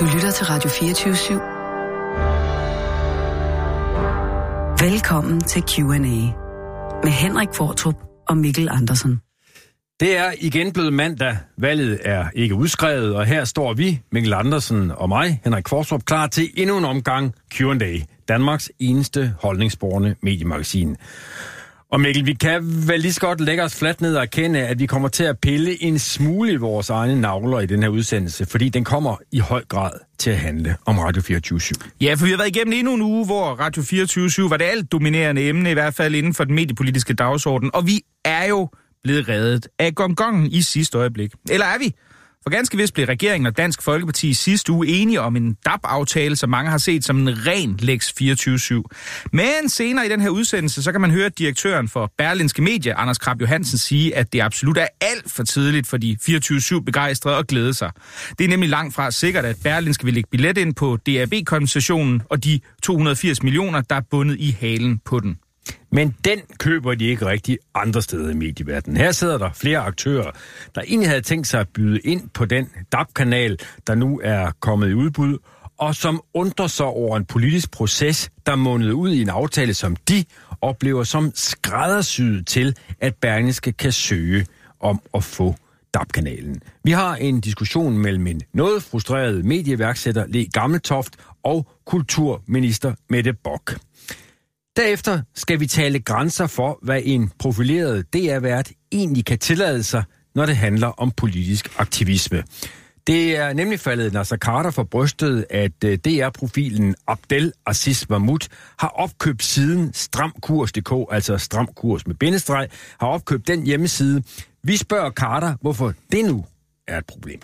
Du lytter til Radio 24 /7. Velkommen til Q&A med Henrik Fortrup og Mikkel Andersen. Det er igen blevet mandag. Valget er ikke udskrevet, og her står vi, Mikkel Andersen og mig, Henrik Fortrup, klar til endnu en omgang Q&A. Danmarks eneste holdningsborgende mediemagasin. Og Mikkel, vi kan vel lige så godt lægge os fladt ned og erkende, at vi kommer til at pille en smule i vores egne navler i den her udsendelse, fordi den kommer i høj grad til at handle om Radio 24 /7. Ja, for vi har været igennem endnu en uge, hvor Radio 24 var det alt dominerende emne, i hvert fald inden for den mediepolitiske dagsorden. Og vi er jo blevet reddet af gongongen i sidste øjeblik. Eller er vi? For ganske vist blev regeringen og Dansk Folkeparti i sidste uge enige om en DAP-aftale, som mange har set som en ren Lex 24-7. Men senere i den her udsendelse, så kan man høre direktøren for Berlinske Medie, Anders Krab Johansen, sige, at det absolut er alt for tidligt for de 24-7 begejstrede og glæde sig. Det er nemlig langt fra sikkert, at Berlinske vil lægge billet ind på DAB-kompensationen og de 280 millioner, der er bundet i halen på den. Men den køber de ikke rigtig andre steder i medieverdenen. Her sidder der flere aktører, der egentlig havde tænkt sig at byde ind på den DAB-kanal, der nu er kommet i udbud, og som undrer sig over en politisk proces, der mundede ud i en aftale, som de oplever som skræddersyet til, at Berlingske kan søge om at få DAB-kanalen. Vi har en diskussion mellem en noget frustreret medieværksætter Le Gammeltoft og kulturminister Mette Bock. Derefter skal vi tale grænser for, hvad en profileret DR-vært egentlig kan tillade sig, når det handler om politisk aktivisme. Det er nemlig faldet Nasser Carter for brystet, at øh, DR-profilen Abdel Aziz Mahmoud har opkøbt siden stramkurs.dk, altså stramkurs med bindestreg, har opkøbt den hjemmeside. Vi spørger Carter, hvorfor det nu er et problem.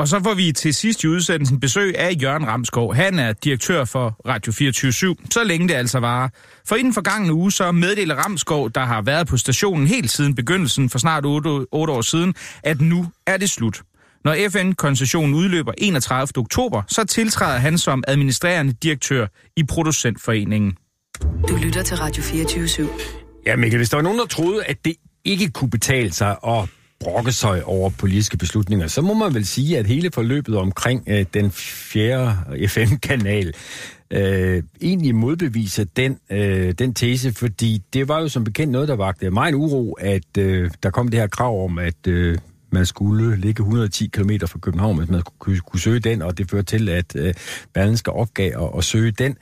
Og så får vi til sidst i udsendelsen besøg af Jørgen Ramskov. Han er direktør for Radio 24 så længe det altså varer. For inden for gangen uge, så meddeler Ramskov, der har været på stationen helt siden begyndelsen for snart 8, 8 år siden, at nu er det slut. Når FN-koncessionen udløber 31. oktober, så tiltræder han som administrerende direktør i Producentforeningen. Du lytter til Radio 24 /7. Ja, Mikkel, hvis der var nogen, der troede, at det ikke kunne betale sig at brokke sig over politiske beslutninger, så må man vel sige, at hele forløbet omkring øh, den fjerde FM-kanal øh, egentlig modbeviser den, øh, den tese, fordi det var jo som bekendt noget, der vagte mig en uro, at øh, der kom det her krav om, at øh, man skulle ligge 110 km fra København, hvis man kunne, kunne søge den, og det førte til, at øh, Berlinske opgav at, at søge den.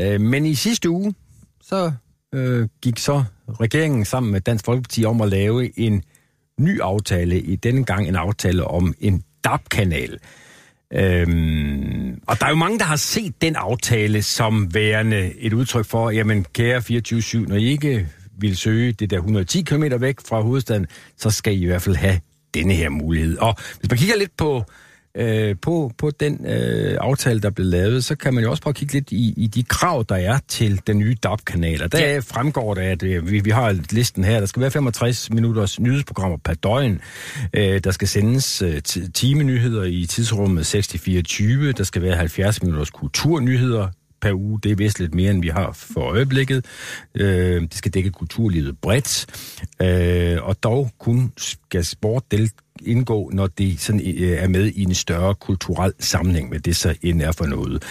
Øh, men i sidste uge, så øh, gik så regeringen sammen med Dansk Folkeparti om at lave en ny aftale, i denne gang en aftale om en DAP-kanal. Øhm, og der er jo mange, der har set den aftale som værende et udtryk for, jamen kære 24-7, når I ikke vil søge det der 110 km væk fra hovedstaden, så skal I i hvert fald have denne her mulighed. Og hvis man kigger lidt på øh, på, på den øh, aftale, der blev lavet, så kan man jo også prøve at kigge lidt i, i de krav, der er til den nye DAB-kanal. Og der ja. fremgår det, at øh, vi, vi har listen her. Der skal være 65 minutters nyhedsprogrammer per døgn. Øh, der skal sendes øh, timenyheder i tidsrummet 6-24. Der skal være 70 minutters kulturnyheder per uge. Det er vist lidt mere, end vi har for øjeblikket. Øh, det skal dække kulturlivet bredt. Øh, og dog kun skal sport del indgå, når det sådan, øh, er med i en større kulturel sammenhæng, med det så end er for noget.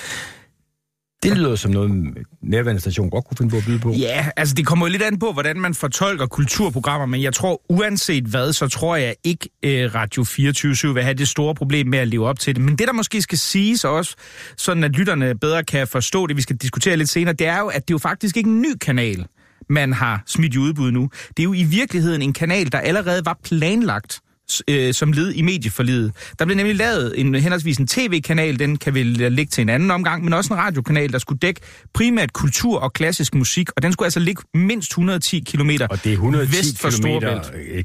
Det lyder som noget, nærværende station godt kunne finde på at byde på. Ja, altså det kommer jo lidt an på, hvordan man fortolker kulturprogrammer, men jeg tror, uanset hvad, så tror jeg ikke, øh, Radio 24 vil have det store problem med at leve op til det. Men det, der måske skal siges også, sådan at lytterne bedre kan forstå det, vi skal diskutere lidt senere, det er jo, at det er jo faktisk ikke en ny kanal, man har smidt i udbud nu. Det er jo i virkeligheden en kanal, der allerede var planlagt øh, som led i medieforlidet. Der blev nemlig lavet en henholdsvis en tv-kanal, den kan vi ligge til en anden omgang, men også en radiokanal, der skulle dække primært kultur og klassisk musik, og den skulle altså ligge mindst 110 km Og det er 110 vest for km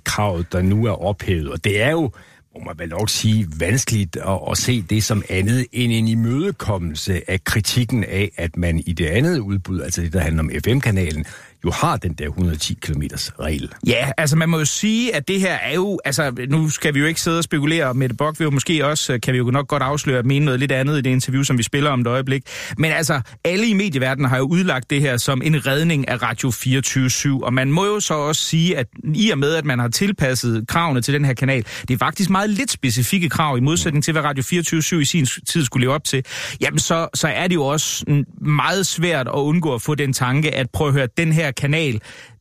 kravet, der nu er ophævet, og det er jo må man vel nok sige, vanskeligt at, at se det som andet end en imødekommelse af kritikken af, at man i det andet udbud, altså det, der handler om FM-kanalen, jo har den der 110 km regel. Ja, altså man må jo sige, at det her er jo, altså nu skal vi jo ikke sidde og spekulere, med det Bock vil jo måske også, øh, kan vi jo nok godt afsløre, at mene noget lidt andet i det interview, som vi spiller om et øjeblik. Men altså, alle i medieverdenen har jo udlagt det her som en redning af Radio 24 og man må jo så også sige, at i og med, at man har tilpasset kravene til den her kanal, det er faktisk meget lidt specifikke krav, i modsætning til, hvad Radio 24 i sin tid skulle leve op til, jamen så, så er det jo også meget svært at undgå at få den tanke, at prøv at høre, den her kanal,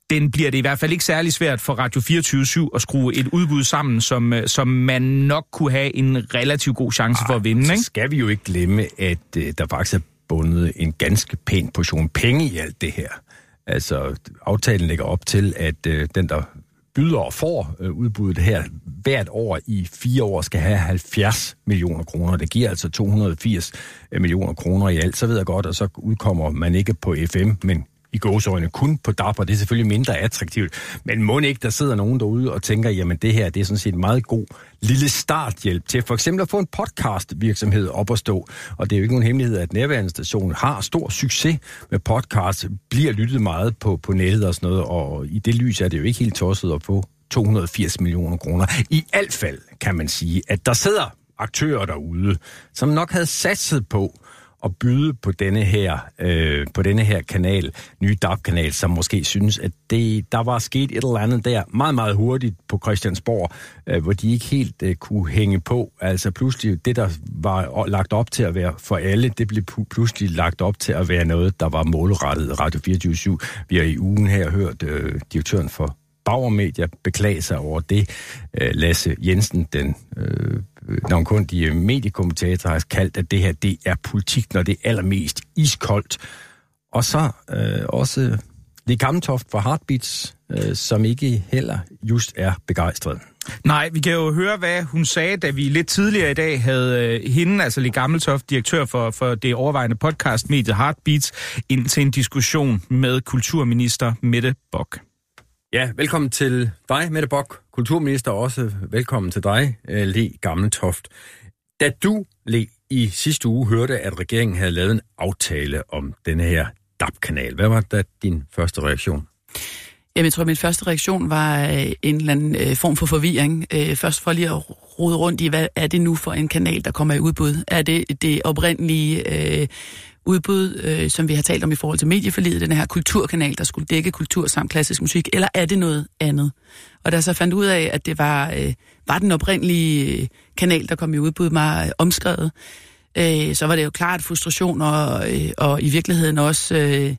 den bliver det i hvert fald ikke særlig svært for Radio 24 at skrue et udbud sammen, som, øh, som man nok kunne have en relativt god chance Arh, for at vinde. Ikke? skal vi jo ikke glemme, at uh, der faktisk er bundet en ganske pæn portion penge i alt det her. Altså, aftalen lægger op til, at uh, den, der byder og får uh, udbuddet her hvert år i fire år skal have 70 millioner kroner. Det giver altså 280 millioner kroner i alt. Så ved jeg godt, at så udkommer man ikke på FM, men i gåsøjne kun på DAP, og det er selvfølgelig mindre attraktivt. Men må ikke, der sidder nogen derude og tænker, jamen det her, det er sådan set en meget god lille starthjælp til for eksempel at få en podcast virksomhed op at stå. Og det er jo ikke nogen hemmelighed, at nærværende station har stor succes med podcast, bliver lyttet meget på, på nettet og sådan noget, og i det lys er det jo ikke helt tosset at få 280 millioner kroner. I alt fald kan man sige, at der sidder aktører derude, som nok havde satset på, at byde på denne her, øh, på denne her kanal, nye DAB-kanal, som måske synes, at det, der var sket et eller andet der meget, meget hurtigt på Christiansborg, øh, hvor de ikke helt øh, kunne hænge på. Altså pludselig, det der var lagt op til at være for alle, det blev pludselig lagt op til at være noget, der var målrettet Radio 24 /7. Vi har i ugen her hørt øh, direktøren for Bauer Media beklage sig over det. Øh, Lasse Jensen, den øh, navnkundige mediekommentatorer har kaldt, at det her det er politik, når det er allermest iskoldt. Og så øh, også det Gammeltoft fra Heartbeats, øh, som ikke heller just er begejstret. Nej, vi kan jo høre, hvad hun sagde, da vi lidt tidligere i dag havde øh, hende, altså Le Gammeltoft, direktør for, for det overvejende podcast mediet Heartbeats, ind til en diskussion med kulturminister Mette Bock. Ja, velkommen til dig, Mette Bock, kulturminister, også velkommen til dig, øh, Le Gammeltoft. Da du, Le, i sidste uge hørte, at regeringen havde lavet en aftale om denne her DAP-kanal, hvad var da din første reaktion? Jamen, jeg tror, at min første reaktion var øh, en eller anden øh, form for forvirring. Øh, først for lige at rode rundt i, hvad er det nu for en kanal, der kommer i udbud? Er det det oprindelige øh, udbud, øh, som vi har talt om i forhold til medieforliget, den her kulturkanal, der skulle dække kultur samt klassisk musik, eller er det noget andet? Og da jeg så fandt ud af, at det var, øh, var den oprindelige øh, kanal, der kom i udbud, meget øh, omskrevet, øh, så var det jo klart frustration og, øh, og i virkeligheden også... Øh,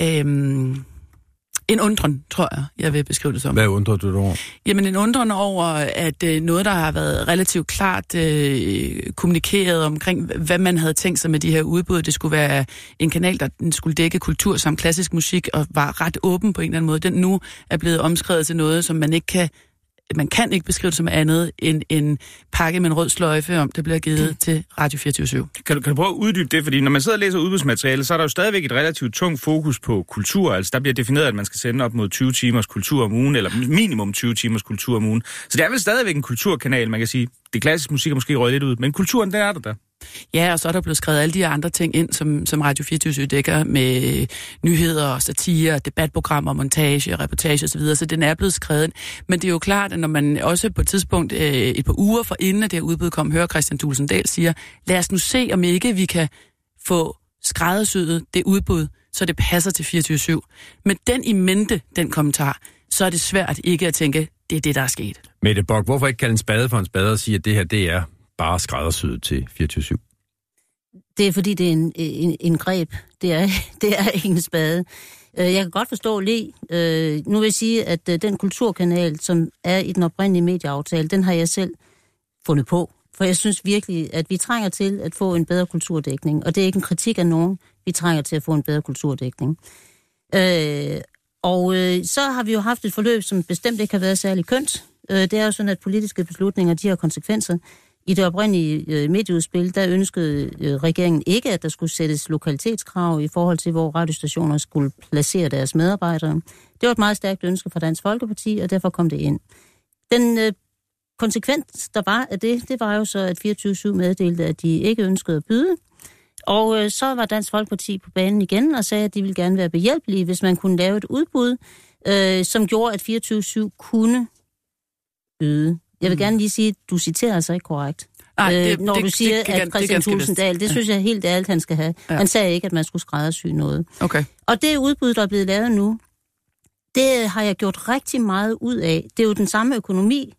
øh, en undren, tror jeg, jeg vil beskrive det som. Hvad undrer du dig over? Jamen en undren over, at øh, noget, der har været relativt klart øh, kommunikeret omkring, hvad man havde tænkt sig med de her udbud, det skulle være en kanal, der skulle dække kultur som klassisk musik, og var ret åben på en eller anden måde, den nu er blevet omskrevet til noget, som man ikke kan man kan ikke beskrive det som andet end en pakke med en rød sløjfe, om det bliver givet mm. til Radio 24 kan du, kan du prøve at uddybe det? Fordi når man sidder og læser udbudsmateriale, så er der jo stadigvæk et relativt tungt fokus på kultur. Altså der bliver defineret, at man skal sende op mod 20 timers kultur om ugen, eller minimum 20 timers kultur om ugen. Så det er vel stadigvæk en kulturkanal, man kan sige. Det klassiske musik er måske røget lidt ud, men kulturen, den er der der. Ja, og så er der blevet skrevet alle de andre ting ind, som, som Radio 24 dækker med nyheder, satire, debatprogrammer, montage, reportage osv., så den er blevet skrevet. Men det er jo klart, at når man også på et tidspunkt, øh, et par uger for inden af det her udbud kom, hører Christian Dulsendal siger, lad os nu se, om ikke vi kan få skræddersyet det udbud, så det passer til 24-7. Men den i mente, den kommentar, så er det svært ikke at tænke, det er det, der er sket. Mette Bok, hvorfor ikke kalde en spade for en spade og sige, at det her, det er bare skræddersyet til 24 Det er fordi, det er en, en, en greb. Det er, det er ikke en spade. Øh, jeg kan godt forstå Le. Øh, nu vil jeg sige, at øh, den kulturkanal, som er i den oprindelige medieaftale, den har jeg selv fundet på. For jeg synes virkelig, at vi trænger til at få en bedre kulturdækning. Og det er ikke en kritik af nogen. Vi trænger til at få en bedre kulturdækning. Øh, og øh, så har vi jo haft et forløb, som bestemt ikke har været særlig kønt. Øh, det er jo sådan, at politiske beslutninger, de har konsekvenser. I det oprindelige øh, medieudspil, der ønskede øh, regeringen ikke, at der skulle sættes lokalitetskrav i forhold til, hvor radiostationer skulle placere deres medarbejdere. Det var et meget stærkt ønske fra Dansk Folkeparti, og derfor kom det ind. Den øh, konsekvens, der var af det, det var jo så, at 24-7 meddelte, at de ikke ønskede at byde. Og øh, så var Dansk Folkeparti på banen igen og sagde, at de ville gerne være behjælpelige, hvis man kunne lave et udbud, øh, som gjorde, at 24-7 kunne byde. Jeg vil gerne lige sige, at du citerer altså ikke korrekt. Nej, det, øh, når det, du siger, det, det, at Christian Tulsendal, det ja. synes jeg helt ærligt, han skal have. Ja. Ja. Han sagde ikke, at man skulle skræddersy noget. Okay. Og det udbud, der er blevet lavet nu, det har jeg gjort rigtig meget ud af. Det er jo den samme økonomi,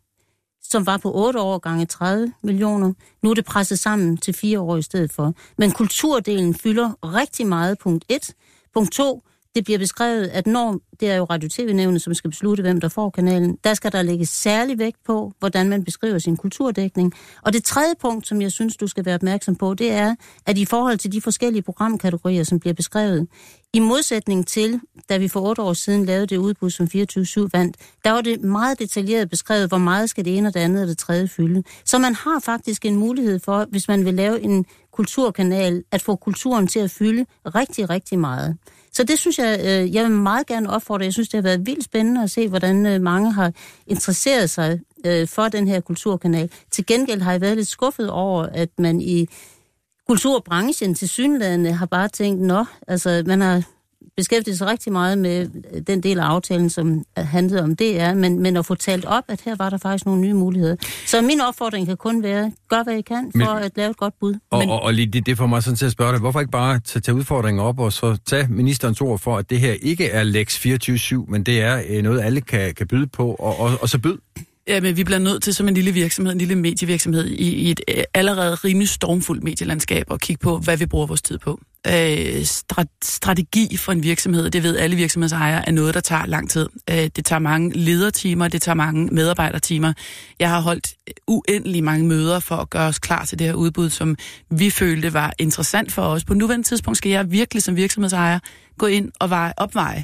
som var på 8 år gange 30 millioner. Nu er det presset sammen til 4 år i stedet for. Men kulturdelen fylder rigtig meget, punkt 1. Punkt 2, det bliver beskrevet, at når det er jo Radio-TV-nævnet, som skal beslutte, hvem der får kanalen, der skal der lægges særlig vægt på, hvordan man beskriver sin kulturdækning. Og det tredje punkt, som jeg synes, du skal være opmærksom på, det er, at i forhold til de forskellige programkategorier, som bliver beskrevet, i modsætning til, da vi for otte år siden lavede det udbud, som 24-7 vandt, der var det meget detaljeret beskrevet, hvor meget skal det ene og det andet og det tredje fylde. Så man har faktisk en mulighed for, hvis man vil lave en kulturkanal, at få kulturen til at fylde rigtig, rigtig meget. Så det synes jeg, øh, jeg vil meget gerne opfordre. Jeg synes, det har været vildt spændende at se, hvordan øh, mange har interesseret sig øh, for den her kulturkanal. Til gengæld har jeg været lidt skuffet over, at man i kulturbranchen til synlædende har bare tænkt, nå, altså man har beskæftiget sig rigtig meget med den del af aftalen, som handlede om DR, men, men at få talt op, at her var der faktisk nogle nye muligheder. Så min opfordring kan kun være, gør hvad I kan for Men- at lave et godt bud. Og, Men- og, og lige det, det får mig sådan til at spørge dig, hvorfor ikke bare tage, tage udfordringen op og så tage ministerens ord for, at det her ikke er Lex 24-7, men det er øh, noget, alle kan, kan byde på, og, og, og så byd. Jamen, vi bliver nødt til som en lille virksomhed, en lille medievirksomhed i, i et øh, allerede rimelig stormfuldt medielandskab og kigge på, hvad vi bruger vores tid på. Øh, stra- strategi for en virksomhed, det ved alle virksomhedsejere, er noget, der tager lang tid. Øh, det tager mange ledertimer, det tager mange medarbejdertimer. Jeg har holdt uendelig mange møder for at gøre os klar til det her udbud, som vi følte var interessant for os. På nuværende tidspunkt skal jeg virkelig som virksomhedsejer gå ind og veje, opveje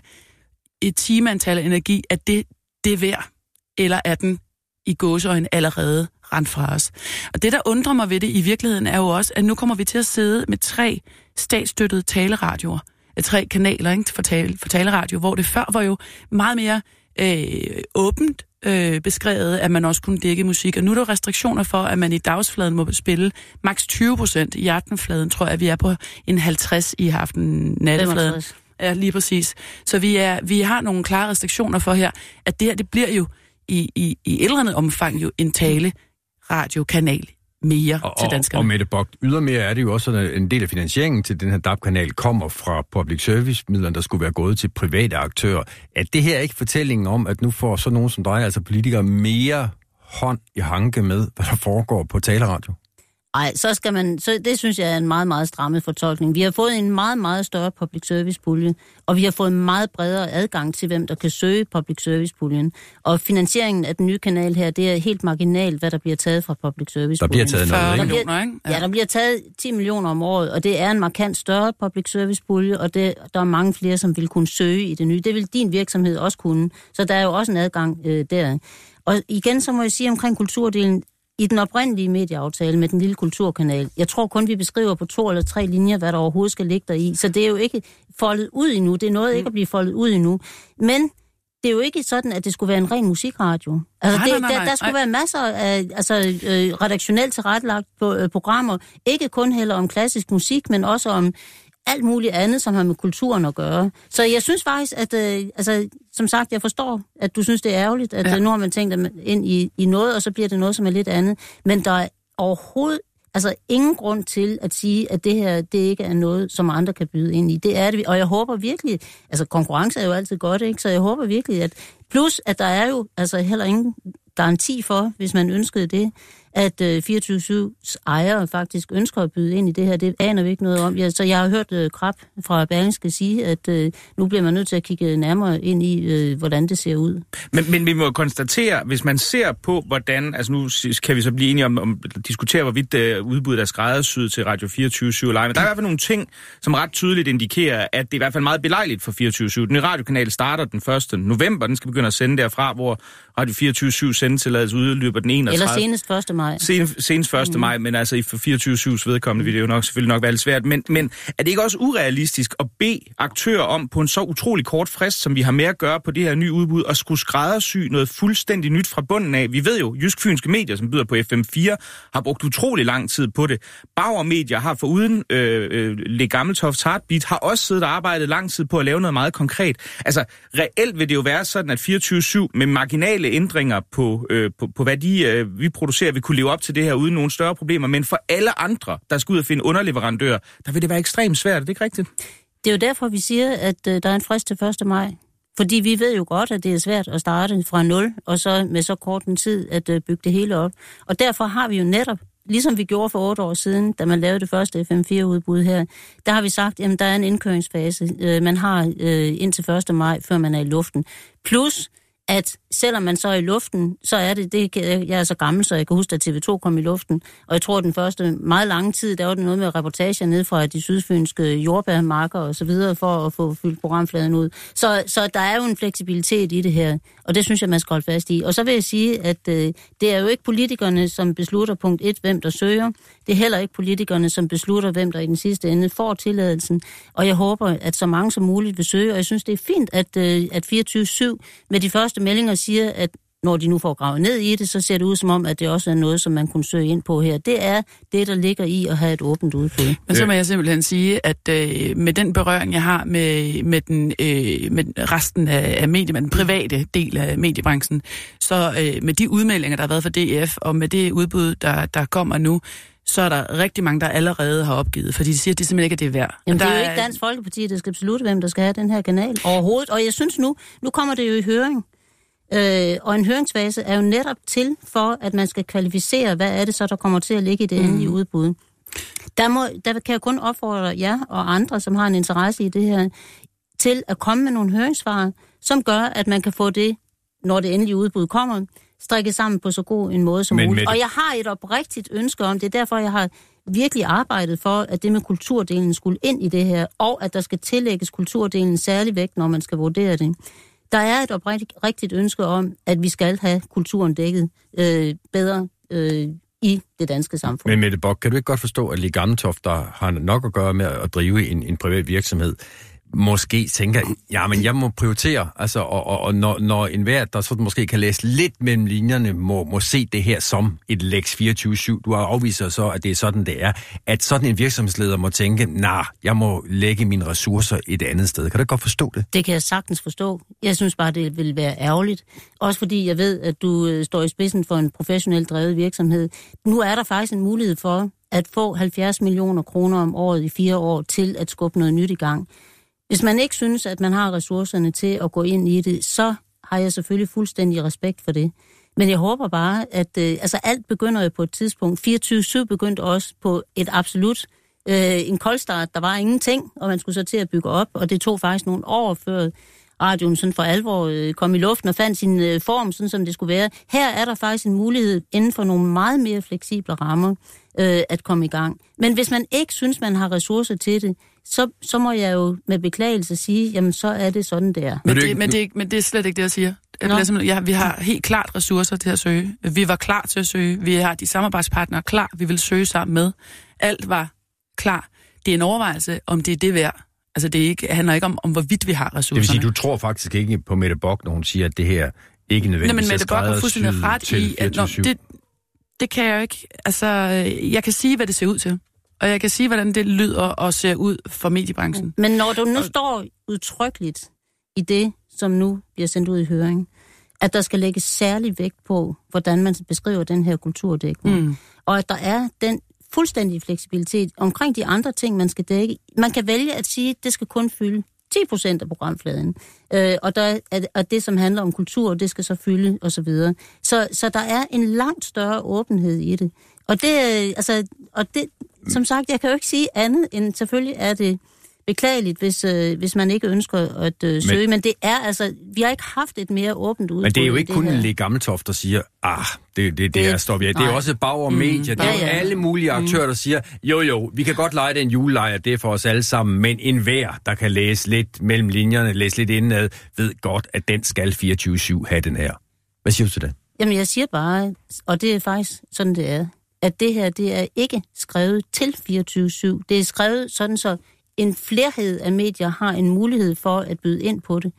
et timeantal af energi, at det, det er værd, eller er den i gåseøjne allerede rent fra os. Og det, der undrer mig ved det i virkeligheden, er jo også, at nu kommer vi til at sidde med tre statsstøttede taleradioer, tre kanaler ikke, for, tale, for taleradio, hvor det før var jo meget mere øh, åbent øh, beskrevet, at man også kunne dække musik. Og nu er der restriktioner for, at man i dagsfladen må spille maks 20 procent. I aftenfladen tror jeg, at vi er på en 50 i aften nattefladen. 65. Ja, lige præcis. Så vi, er, vi har nogle klare restriktioner for her, at det her, det bliver jo i, i, i et eller andet omfang jo en tale radiokanal mere Og, til og, danskerne. og Mette Bock, ydermere er det jo også sådan, at en del af finansieringen til den her DAB-kanal kommer fra public service-midlerne, der skulle være gået til private aktører. Er det her ikke fortællingen om, at nu får så nogen som dig, altså politikere, mere hånd i hanke med, hvad der foregår på taleradio? Nej, så skal man, så det synes jeg er en meget, meget strammet fortolkning. Vi har fået en meget, meget større public service pulje, og vi har fået en meget bredere adgang til, hvem der kan søge public service puljen. Og finansieringen af den nye kanal her, det er helt marginalt, hvad der bliver taget fra public service Der bliver taget 40 noget, ikke? millioner, ikke? Ja. ja, der bliver taget 10 millioner om året, og det er en markant større public service pulje, og det, der er mange flere, som vil kunne søge i det nye. Det vil din virksomhed også kunne, så der er jo også en adgang øh, der. Og igen, så må jeg sige omkring kulturdelen, i den oprindelige medieaftale med den lille kulturkanal, jeg tror kun, vi beskriver på to eller tre linjer, hvad der overhovedet skal ligge der i. Så det er jo ikke foldet ud endnu. Det er noget ikke at blive foldet ud endnu. Men det er jo ikke sådan, at det skulle være en ren musikradio. Altså, Nej, det, nej, nej, der, der skulle Nej. være masser af altså, øh, redaktionelt tilrettelagt på, øh, programmer. Ikke kun heller om klassisk musik, men også om alt muligt andet, som har med kulturen at gøre. Så jeg synes faktisk, at, øh, altså, som sagt, jeg forstår, at du synes, det er ærgerligt, at Ja. ja. nu har man tænkt ind i, i noget, og så bliver det noget, som er lidt andet. Men der er overhovedet altså ingen grund til at sige, at det her, det ikke er noget, som andre kan byde ind i. Det er det, og jeg håber virkelig, altså konkurrence er jo altid godt, ikke? Så jeg håber virkelig, at plus, at der er jo altså heller ingen garanti for, hvis man ønskede det, at øh, 24-7's ejere faktisk ønsker at byde ind i det her. Det aner vi ikke noget om. Ja, så jeg har hørt øh, Krab fra Berlingske sige, at øh, nu bliver man nødt til at kigge nærmere ind i, øh, hvordan det ser ud. Men, men vi må konstatere, hvis man ser på, hvordan, altså nu kan vi så blive enige om, om diskutere, hvorvidt uh, udbuddet er skræddersyet til Radio 24 Live, men der er i hvert fald nogle ting, som ret tydeligt indikerer, at det er i hvert fald meget belejligt for 24 Den nye radiokanal starter den 1. november, den skal begynde at sende derfra, hvor Radio 24 sendetilladelse udløber den 31. Eller senest 1. maj. Maj. Sen, senest 1. Mm. maj, men altså i for 24-7's vedkommende vil det jo nok selvfølgelig nok være lidt svært. Men, men er det ikke også urealistisk at bede aktører om på en så utrolig kort frist, som vi har med at gøre på det her nye udbud, at skulle skræddersy noget fuldstændig nyt fra bunden af? Vi ved jo, Jysk Fynske Medier, som byder på FM4, har brugt utrolig lang tid på det. Bauer Medier har foruden øh, øh, Le Gammeltofts Heartbeat, har også siddet og arbejdet lang tid på at lave noget meget konkret. Altså, reelt vil det jo være sådan, at 24-7 med marginale ændringer på, øh, på, på hvad de, øh, vi producerer, vi kunne leve op til det her uden nogen større problemer. Men for alle andre, der skal ud og finde underleverandører, der vil det være ekstremt svært. Er det ikke rigtigt? Det er jo derfor, vi siger, at øh, der er en frist til 1. maj. Fordi vi ved jo godt, at det er svært at starte fra nul, og så med så kort en tid at øh, bygge det hele op. Og derfor har vi jo netop ligesom vi gjorde for otte år siden, da man lavede det første FM4-udbud her, der har vi sagt, at der er en indkøringsfase. Øh, man har øh, indtil 1. maj, før man er i luften. Plus, at selvom man så er i luften, så er det, det jeg er så gammel, så jeg kan huske, at TV2 kom i luften, og jeg tror, at den første meget lange tid, der var det noget med reportager ned fra de sydfynske jordbærmarker og så videre, for at få fyldt programfladen ud. Så, så der er jo en fleksibilitet i det her, og det synes jeg, man skal holde fast i. Og så vil jeg sige, at øh, det er jo ikke politikerne, som beslutter punkt 1, hvem der søger. Det er heller ikke politikerne, som beslutter, hvem der i den sidste ende får tilladelsen. Og jeg håber, at så mange som muligt vil søge, og jeg synes, det er fint, at, øh, at 24-7 med de første meldinger siger, at når de nu får gravet ned i det, så ser det ud som om, at det også er noget, som man kunne søge ind på her. Det er det, der ligger i at have et åbent udbud. Men så må jeg simpelthen sige, at øh, med den berøring, jeg har med, med, den, øh, med resten af, af medie, med den private del af mediebranchen, så øh, med de udmeldinger, der har været for DF, og med det udbud, der, der kommer nu, så er der rigtig mange, der allerede har opgivet, fordi de siger, at det simpelthen ikke er det værd. Jamen, der det er jo ikke Dansk Folkeparti, der skal beslutte, hvem der skal have den her kanal overhovedet. Og jeg synes nu, nu kommer det jo i høring. Øh, og en høringsfase er jo netop til for, at man skal kvalificere, hvad er det så, der kommer til at ligge i det endelige mm. udbud. Der, må, der kan jeg kun opfordre jer og andre, som har en interesse i det her, til at komme med nogle høringssvar, som gør, at man kan få det, når det endelige udbud kommer, strikket sammen på så god en måde som Men muligt. Og jeg har et oprigtigt ønske om, det er derfor, jeg har virkelig arbejdet for, at det med kulturdelen skulle ind i det her, og at der skal tillægges kulturdelen særlig vægt, når man skal vurdere det. Der er et oprigtigt ønske om, at vi skal have kulturen dækket øh, bedre øh, i det danske samfund. Men Mette Bock, kan du ikke godt forstå, at Lige Gammeltoft, der har nok at gøre med at drive en, en privat virksomhed, måske tænker, ja, men jeg må prioritere, altså, og, og, og når, når enhver, der så måske kan læse lidt mellem linjerne, må, må se det her som et Lex 24-7. Du har afviser så, at det er sådan, det er. At sådan en virksomhedsleder må tænke, nej, jeg må lægge mine ressourcer et andet sted. Kan du godt forstå det? Det kan jeg sagtens forstå. Jeg synes bare, det vil være ærgerligt. Også fordi jeg ved, at du øh, står i spidsen for en professionelt drevet virksomhed. Nu er der faktisk en mulighed for at få 70 millioner kroner om året i fire år til at skubbe noget nyt i gang. Hvis man ikke synes, at man har ressourcerne til at gå ind i det, så har jeg selvfølgelig fuldstændig respekt for det. Men jeg håber bare, at øh, altså alt begynder jo på et tidspunkt. 24-7 begyndte også på et absolut øh, en koldstart. Der var ingenting, og man skulle så til at bygge op, og det tog faktisk nogle år før radioen sådan for alvor øh, kom i luften og fandt sin øh, form, sådan som det skulle være. Her er der faktisk en mulighed inden for nogle meget mere fleksible rammer øh, at komme i gang. Men hvis man ikke synes, man har ressourcer til det, så, så må jeg jo med beklagelse sige, jamen så er det sådan, det er. Men det, men det, men det er slet ikke det, jeg siger. Jeg ja, vi har helt klart ressourcer til at søge. Vi var klar til at søge. Vi har de samarbejdspartnere klar, vi vil søge sammen med. Alt var klar. Det er en overvejelse, om det er det værd. Altså, det er ikke, handler ikke om, om, hvorvidt vi har ressourcer. Det vil sige, du tror faktisk ikke på Mette Bock, når hun siger, at det her ikke nødvendigvis Nej, men Mette Bock har fuldstændig ret i, at når, det, det kan jeg jo ikke. Altså, jeg kan sige, hvad det ser ud til. Og jeg kan sige, hvordan det lyder og ser ud for mediebranchen. Men når du nu og... står udtrykkeligt i det, som nu bliver sendt ud i høring, at der skal lægges særlig vægt på, hvordan man beskriver den her kulturdækning, mm. og at der er den fuldstændig fleksibilitet omkring de andre ting, man skal dække. Man kan vælge at sige, at det skal kun fylde 10 procent af programfladen. Øh, og, der er, og det, som handler om kultur, det skal så fylde osv. Så, videre. så Så der er en langt større åbenhed i det. Og det, altså, og det, som sagt, jeg kan jo ikke sige andet end, selvfølgelig er det beklageligt, hvis, øh, hvis man ikke ønsker at øh, søge, men, men det er altså, vi har ikke haft et mere åbent udbud. Men det er jo ikke kun Le Gammeltoft, der siger, ah, det, det, det, er stop ja. Det er også Bauer mm. Media, det er ja, ja. alle mulige mm. aktører, der siger, jo jo, vi kan godt lege den julelejr, det er for os alle sammen, men enhver, der kan læse lidt mellem linjerne, læse lidt indad, ved godt, at den skal 24-7 have den her. Hvad siger du til det? Jamen, jeg siger bare, og det er faktisk sådan, det er, at det her, det er ikke skrevet til 24-7. Det er skrevet sådan, så en flerhed af medier har en mulighed for at byde ind på det.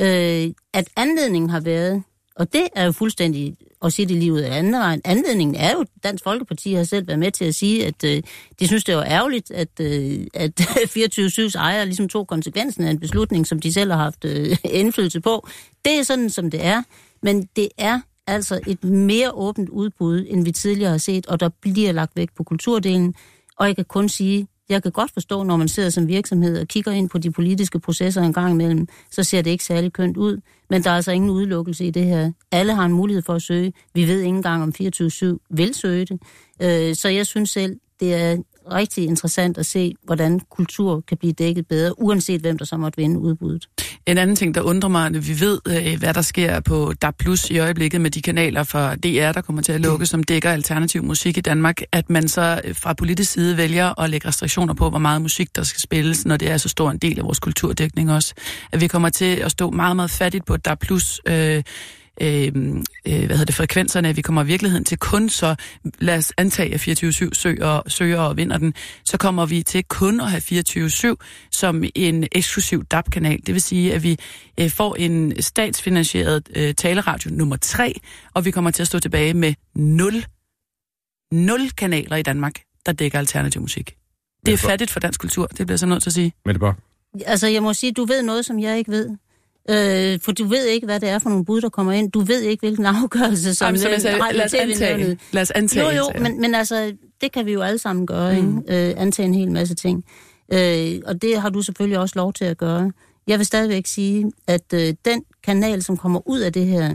Øh, at anledningen har været, og det er jo fuldstændig at sige det lige ud af anden vejen. Anledningen er jo, Dansk Folkeparti har selv været med til at sige, at øh, de synes, det var ærgerligt, at, øh, at 24-7's ejer ligesom tog konsekvensen af en beslutning, som de selv har haft øh, indflydelse på. Det er sådan, som det er. Men det er altså et mere åbent udbud, end vi tidligere har set, og der bliver lagt vægt på kulturdelen. Og jeg kan kun sige, jeg kan godt forstå, når man sidder som virksomhed og kigger ind på de politiske processer en gang imellem, så ser det ikke særlig kønt ud. Men der er altså ingen udelukkelse i det her. Alle har en mulighed for at søge. Vi ved ikke engang, om 24-7 vil søge det. Øh, så jeg synes selv, det er rigtig interessant at se, hvordan kultur kan blive dækket bedre, uanset hvem der så måtte vinde udbuddet. En anden ting, der undrer mig, når vi ved, øh, hvad der sker på DAB Plus i øjeblikket med de kanaler fra DR, der kommer til at lukke, som dækker alternativ musik i Danmark, at man så øh, fra politisk side vælger at lægge restriktioner på, hvor meget musik der skal spilles, når det er så stor en del af vores kulturdækning også. At vi kommer til at stå meget, meget fattigt på DAB Plus øh, øh, øh, hvad hedder det, frekvenserne, at vi kommer i virkeligheden til kun så, lad os antage, at 24-7 søger, søger og vinder den, så kommer vi til kun at have 24-7 som en eksklusiv DAB-kanal. Det vil sige, at vi øh, får en statsfinansieret øh, taleradio nummer 3, og vi kommer til at stå tilbage med 0, 0 kanaler i Danmark, der dækker alternativ musik. Det er fattigt for dansk kultur, det bliver jeg så nødt til at sige. Men det bare. Altså, jeg må sige, du ved noget, som jeg ikke ved. Øh, for du ved ikke, hvad det er for nogle bud, der kommer ind. Du ved ikke, hvilken afgørelse, som, Jamen, som jeg sagde, Radio- lad os antage. Lad os antage. Jo, jo, men, men altså, det kan vi jo alle sammen gøre, mm. ikke? Øh, antage en hel masse ting. Øh, og det har du selvfølgelig også lov til at gøre. Jeg vil stadigvæk sige, at øh, den kanal, som kommer ud af det her,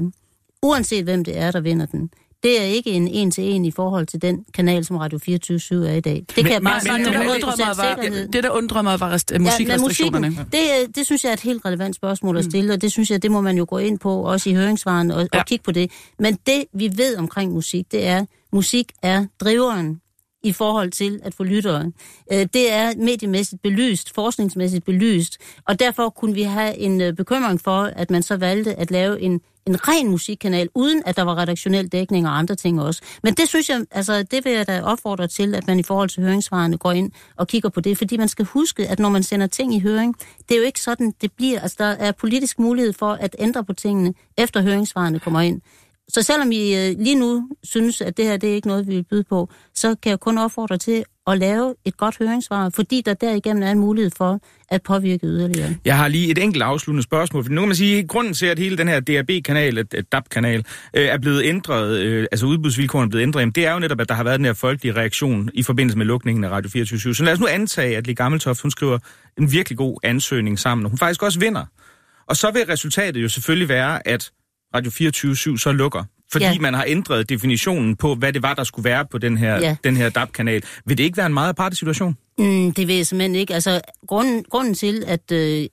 uanset hvem det er, der vinder den, det er ikke en en-til-en i forhold til den kanal, som Radio 24 er i dag. Det kan jeg bare sige Men det, med der undrer 100% mig, var, sikkerhed. det, der undrer mig, var rest, Ja, men musikrestriktionerne. musikken, det, øh, det synes jeg er et helt relevant spørgsmål at stille, og det synes jeg, det må man jo gå ind på, også i høringsvaren, og, Ja. og kigge på det. Men det, vi ved omkring musik, det er, musik er driveren i forhold til at få lyttere. Øh, Det er mediemæssigt belyst, forskningsmæssigt belyst, og derfor kunne vi have en øh, bekymring for, at man så valgte at lave en, en ren musikkanal, uden at der var redaktionel dækning og andre ting også. Men det synes jeg, altså det vil jeg da opfordre til, at man i forhold til høringsvarene går ind og kigger på det, fordi man skal huske, at når man sender ting i høring, det er jo ikke sådan, det bliver. Altså der er politisk mulighed for at ændre på tingene, efter høringsvarene kommer ind. Så selvom I øh, lige nu synes, at det her det er ikke noget, vi vil byde på, så kan jeg kun opfordre til at lave et godt høringssvar, fordi der derigennem er en mulighed for at påvirke yderligere. Jeg har lige et enkelt afsluttende spørgsmål, for nu kan man sige, at grunden til, at hele den her DRB-kanal, et, DAB-kanal, øh, er blevet ændret, øh, altså udbudsvilkårene er blevet ændret, jamen, det er jo netop, at der har været den her folkelige reaktion i forbindelse med lukningen af Radio 24 Så lad os nu antage, at Lee Gammeltoft, hun skriver en virkelig god ansøgning sammen, og hun faktisk også vinder. Og så vil resultatet jo selvfølgelig være, at Radio 24 så lukker. Fordi Ja. man har ændret definitionen på, hvad det var, der skulle være på den her, Ja. den her DAB-kanal. Vil det ikke være en meget aparte situation? Mm, det ved jeg simpelthen ikke. Altså, grunden, grunden til, at øh,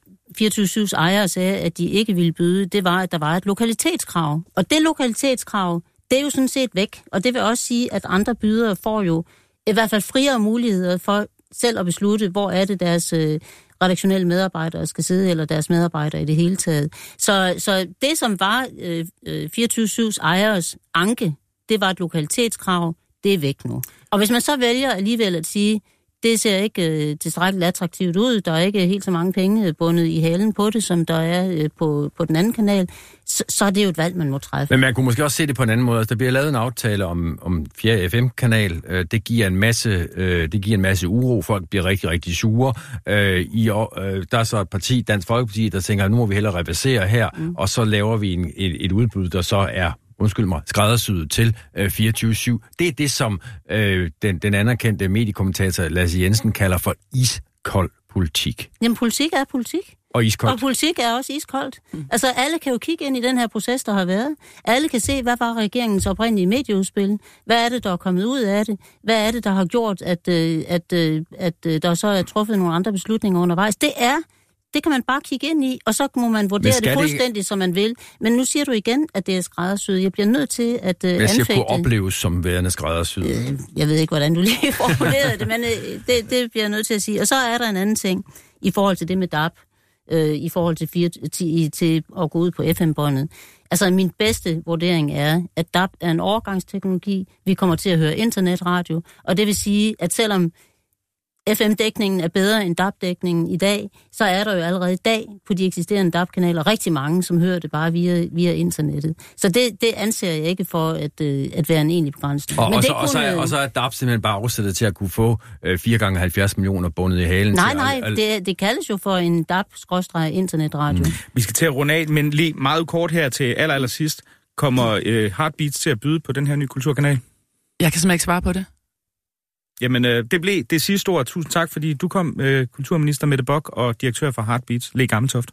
24-7's ejere sagde, at de ikke ville byde, det var, at der var et lokalitetskrav. Og det lokalitetskrav, det er jo sådan set væk. Og det vil også sige, at andre bydere får jo i hvert fald friere muligheder for selv at beslutte, hvor er det deres øh, redaktionelle medarbejdere skal sidde, eller deres medarbejdere i det hele taget. Så, så det, som var øh, øh 24-7's ejers anke, det var et lokalitetskrav, det er væk nu. Og hvis man så vælger alligevel at sige, det ser ikke øh, tilstrækkeligt attraktivt ud, der er ikke helt så mange penge bundet i halen på det, som der er øh, på, på den anden kanal, så, så er det jo et valg, man må træffe. Men man kunne måske også se det på en anden måde. Altså, der bliver lavet en aftale om, om 4. FM-kanal. Øh, det, giver en masse, øh, det giver en masse uro. Folk bliver rigtig, rigtig sure. Øh, i, øh, der er så et parti, Dansk Folkeparti, der tænker, nu må vi hellere reversere her, mm. og så laver vi en, et, et udbud, der så er undskyld mig, skræddersyet til øh, 24-7. Det er det, som øh, den, den anerkendte mediekommentator Lasse Jensen kalder for iskold politik. Jamen, politik er politik. Og iskoldt. Og politik er også iskoldt. Mm. Altså, alle kan jo kigge ind i den her proces, der har været. Alle kan se, hvad var regeringens oprindelige medieudspil? Hvad er det, der er kommet ud af det? Hvad er det, der har gjort, at, øh, at, øh, at øh, der så er truffet nogle andre beslutninger undervejs? Det er det kan man bare kigge ind i, og så må man vurdere skal det det fuldstændig, som man vil. Men nu siger du igen, at det er skræddersyet. Jeg bliver nødt til at Jeg siger, anfægte... kunne opleves som værende skræddersyet. Øh, jeg ved ikke, hvordan du lige formulerede det, men øh, det, det bliver jeg nødt til at sige. Og så er der en anden ting i forhold til det med DAP. øh, i forhold til, fire, til, til at gå ud på FM-båndet. Altså min bedste vurdering er, at DAB er en overgangsteknologi. Vi kommer til at høre internetradio, og det vil sige, at selvom FM-dækningen er bedre end DAB-dækningen i dag, så er der jo allerede i dag på de eksisterende DAB-kanaler rigtig mange, som hører det bare via, via internettet. Så det, det anser jeg ikke for at, øh, at være en egentlig begrænsning. Og, Men og, det så, og, så, er, kunne- og så er DAB simpelthen bare afsættet til at kunne få øh, 4 gange 70 millioner bundet i halen. Nej, til, nej, al- det, det kaldes jo for en DAB-internetradio. Mm. Vi skal til at runde af, men lige meget kort her til aller, aller sidst. Kommer øh, Heartbeats til at byde på den her nye kulturkanal? Jeg kan simpelthen ikke svare på det. Jamen, øh, det blev det sidste ord. Tusind tak, fordi du kom, øh, kulturminister Mette Bock og direktør for Heartbeats, Le Gammeltoft.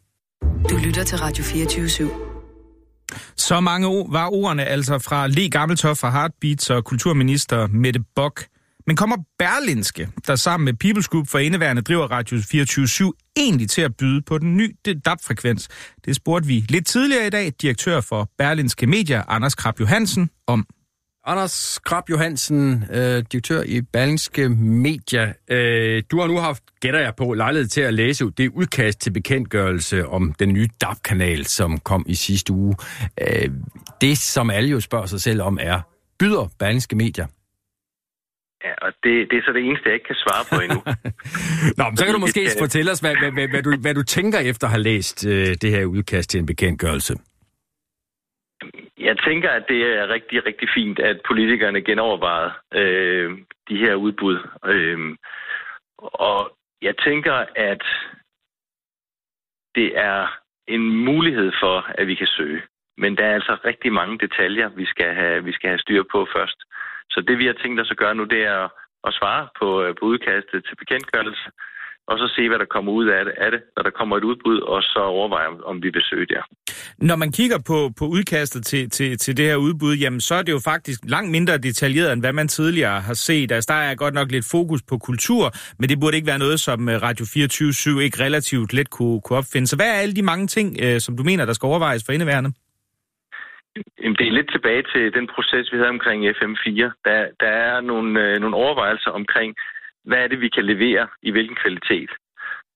Du lytter til Radio 24 /7. Så mange ord var ordene altså fra Le Gammeltoft fra Heartbeats og kulturminister Mette Bock. Men kommer Berlinske, der sammen med People's Group for indeværende driver Radio 24 egentlig til at byde på den nye DAB-frekvens? Det spurgte vi lidt tidligere i dag direktør for Berlinske Media, Anders Krab Johansen, om. Anders Krab Johansen, øh, direktør i Berlingske Media. Øh, du har nu haft, gætter jeg på, lejlighed til at læse det udkast til bekendtgørelse om den nye DAB-kanal, som kom i sidste uge. Øh, det, som alle jo spørger sig selv om, er, byder Berlingske Media? Ja, og det, det er så det eneste, jeg ikke kan svare på endnu. Nå, men så kan du måske fortælle os, hvad, hvad, hvad, hvad, du, hvad du tænker efter at have læst øh, det her udkast til en bekendtgørelse. Jeg tænker, at det er rigtig, rigtig fint, at politikerne genovervejede øh, de her udbud. Øh, og jeg tænker, at det er en mulighed for, at vi kan søge. Men der er altså rigtig mange detaljer, vi skal have, vi skal have styr på først. Så det, vi har tænkt os at gøre nu, det er at svare på, øh, på udkastet til bekendtgørelse, og så se, hvad der kommer ud af det, af det, når der kommer et udbud, og så overveje, om- om vi vil søge der. Når man kigger på, på udkastet til, til, til det her udbud, jamen så er det jo faktisk langt mindre detaljeret, end hvad man tidligere har set. Altså der er godt nok lidt fokus på kultur, men det burde ikke være noget, som øh, Radio 24 ikke relativt let kunne, kunne opfinde. Så hvad er alle de mange ting, øh, som du mener, der skal overvejes for indeværende? Jamen, det er lidt tilbage til den proces, vi havde omkring FM4. Der, der er nogle, øh, nogle overvejelser omkring, hvad er det, vi kan levere i hvilken kvalitet.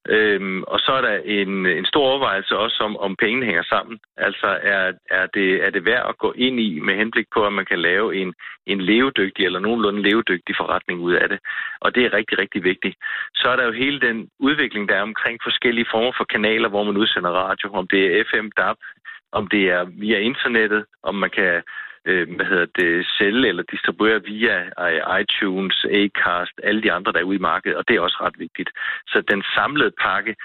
Øhm, og så er der en, en stor overvejelse også om, om pengene hænger sammen. Altså er, er, det, er det værd at gå ind i med henblik på, at man kan lave en, en levedygtig eller nogenlunde levedygtig forretning ud af det. Og det er rigtig, rigtig vigtigt. Så er der jo hele den udvikling, der er omkring forskellige former for kanaler, hvor man udsender radio. Om det er FM, DAB, om det er via internettet, om man kan øh, hvad hedder det, sælge eller distribuere via øh, iTunes, Acast, alle de andre, der er ude i markedet, og det er også ret vigtigt. Så den samlede pakke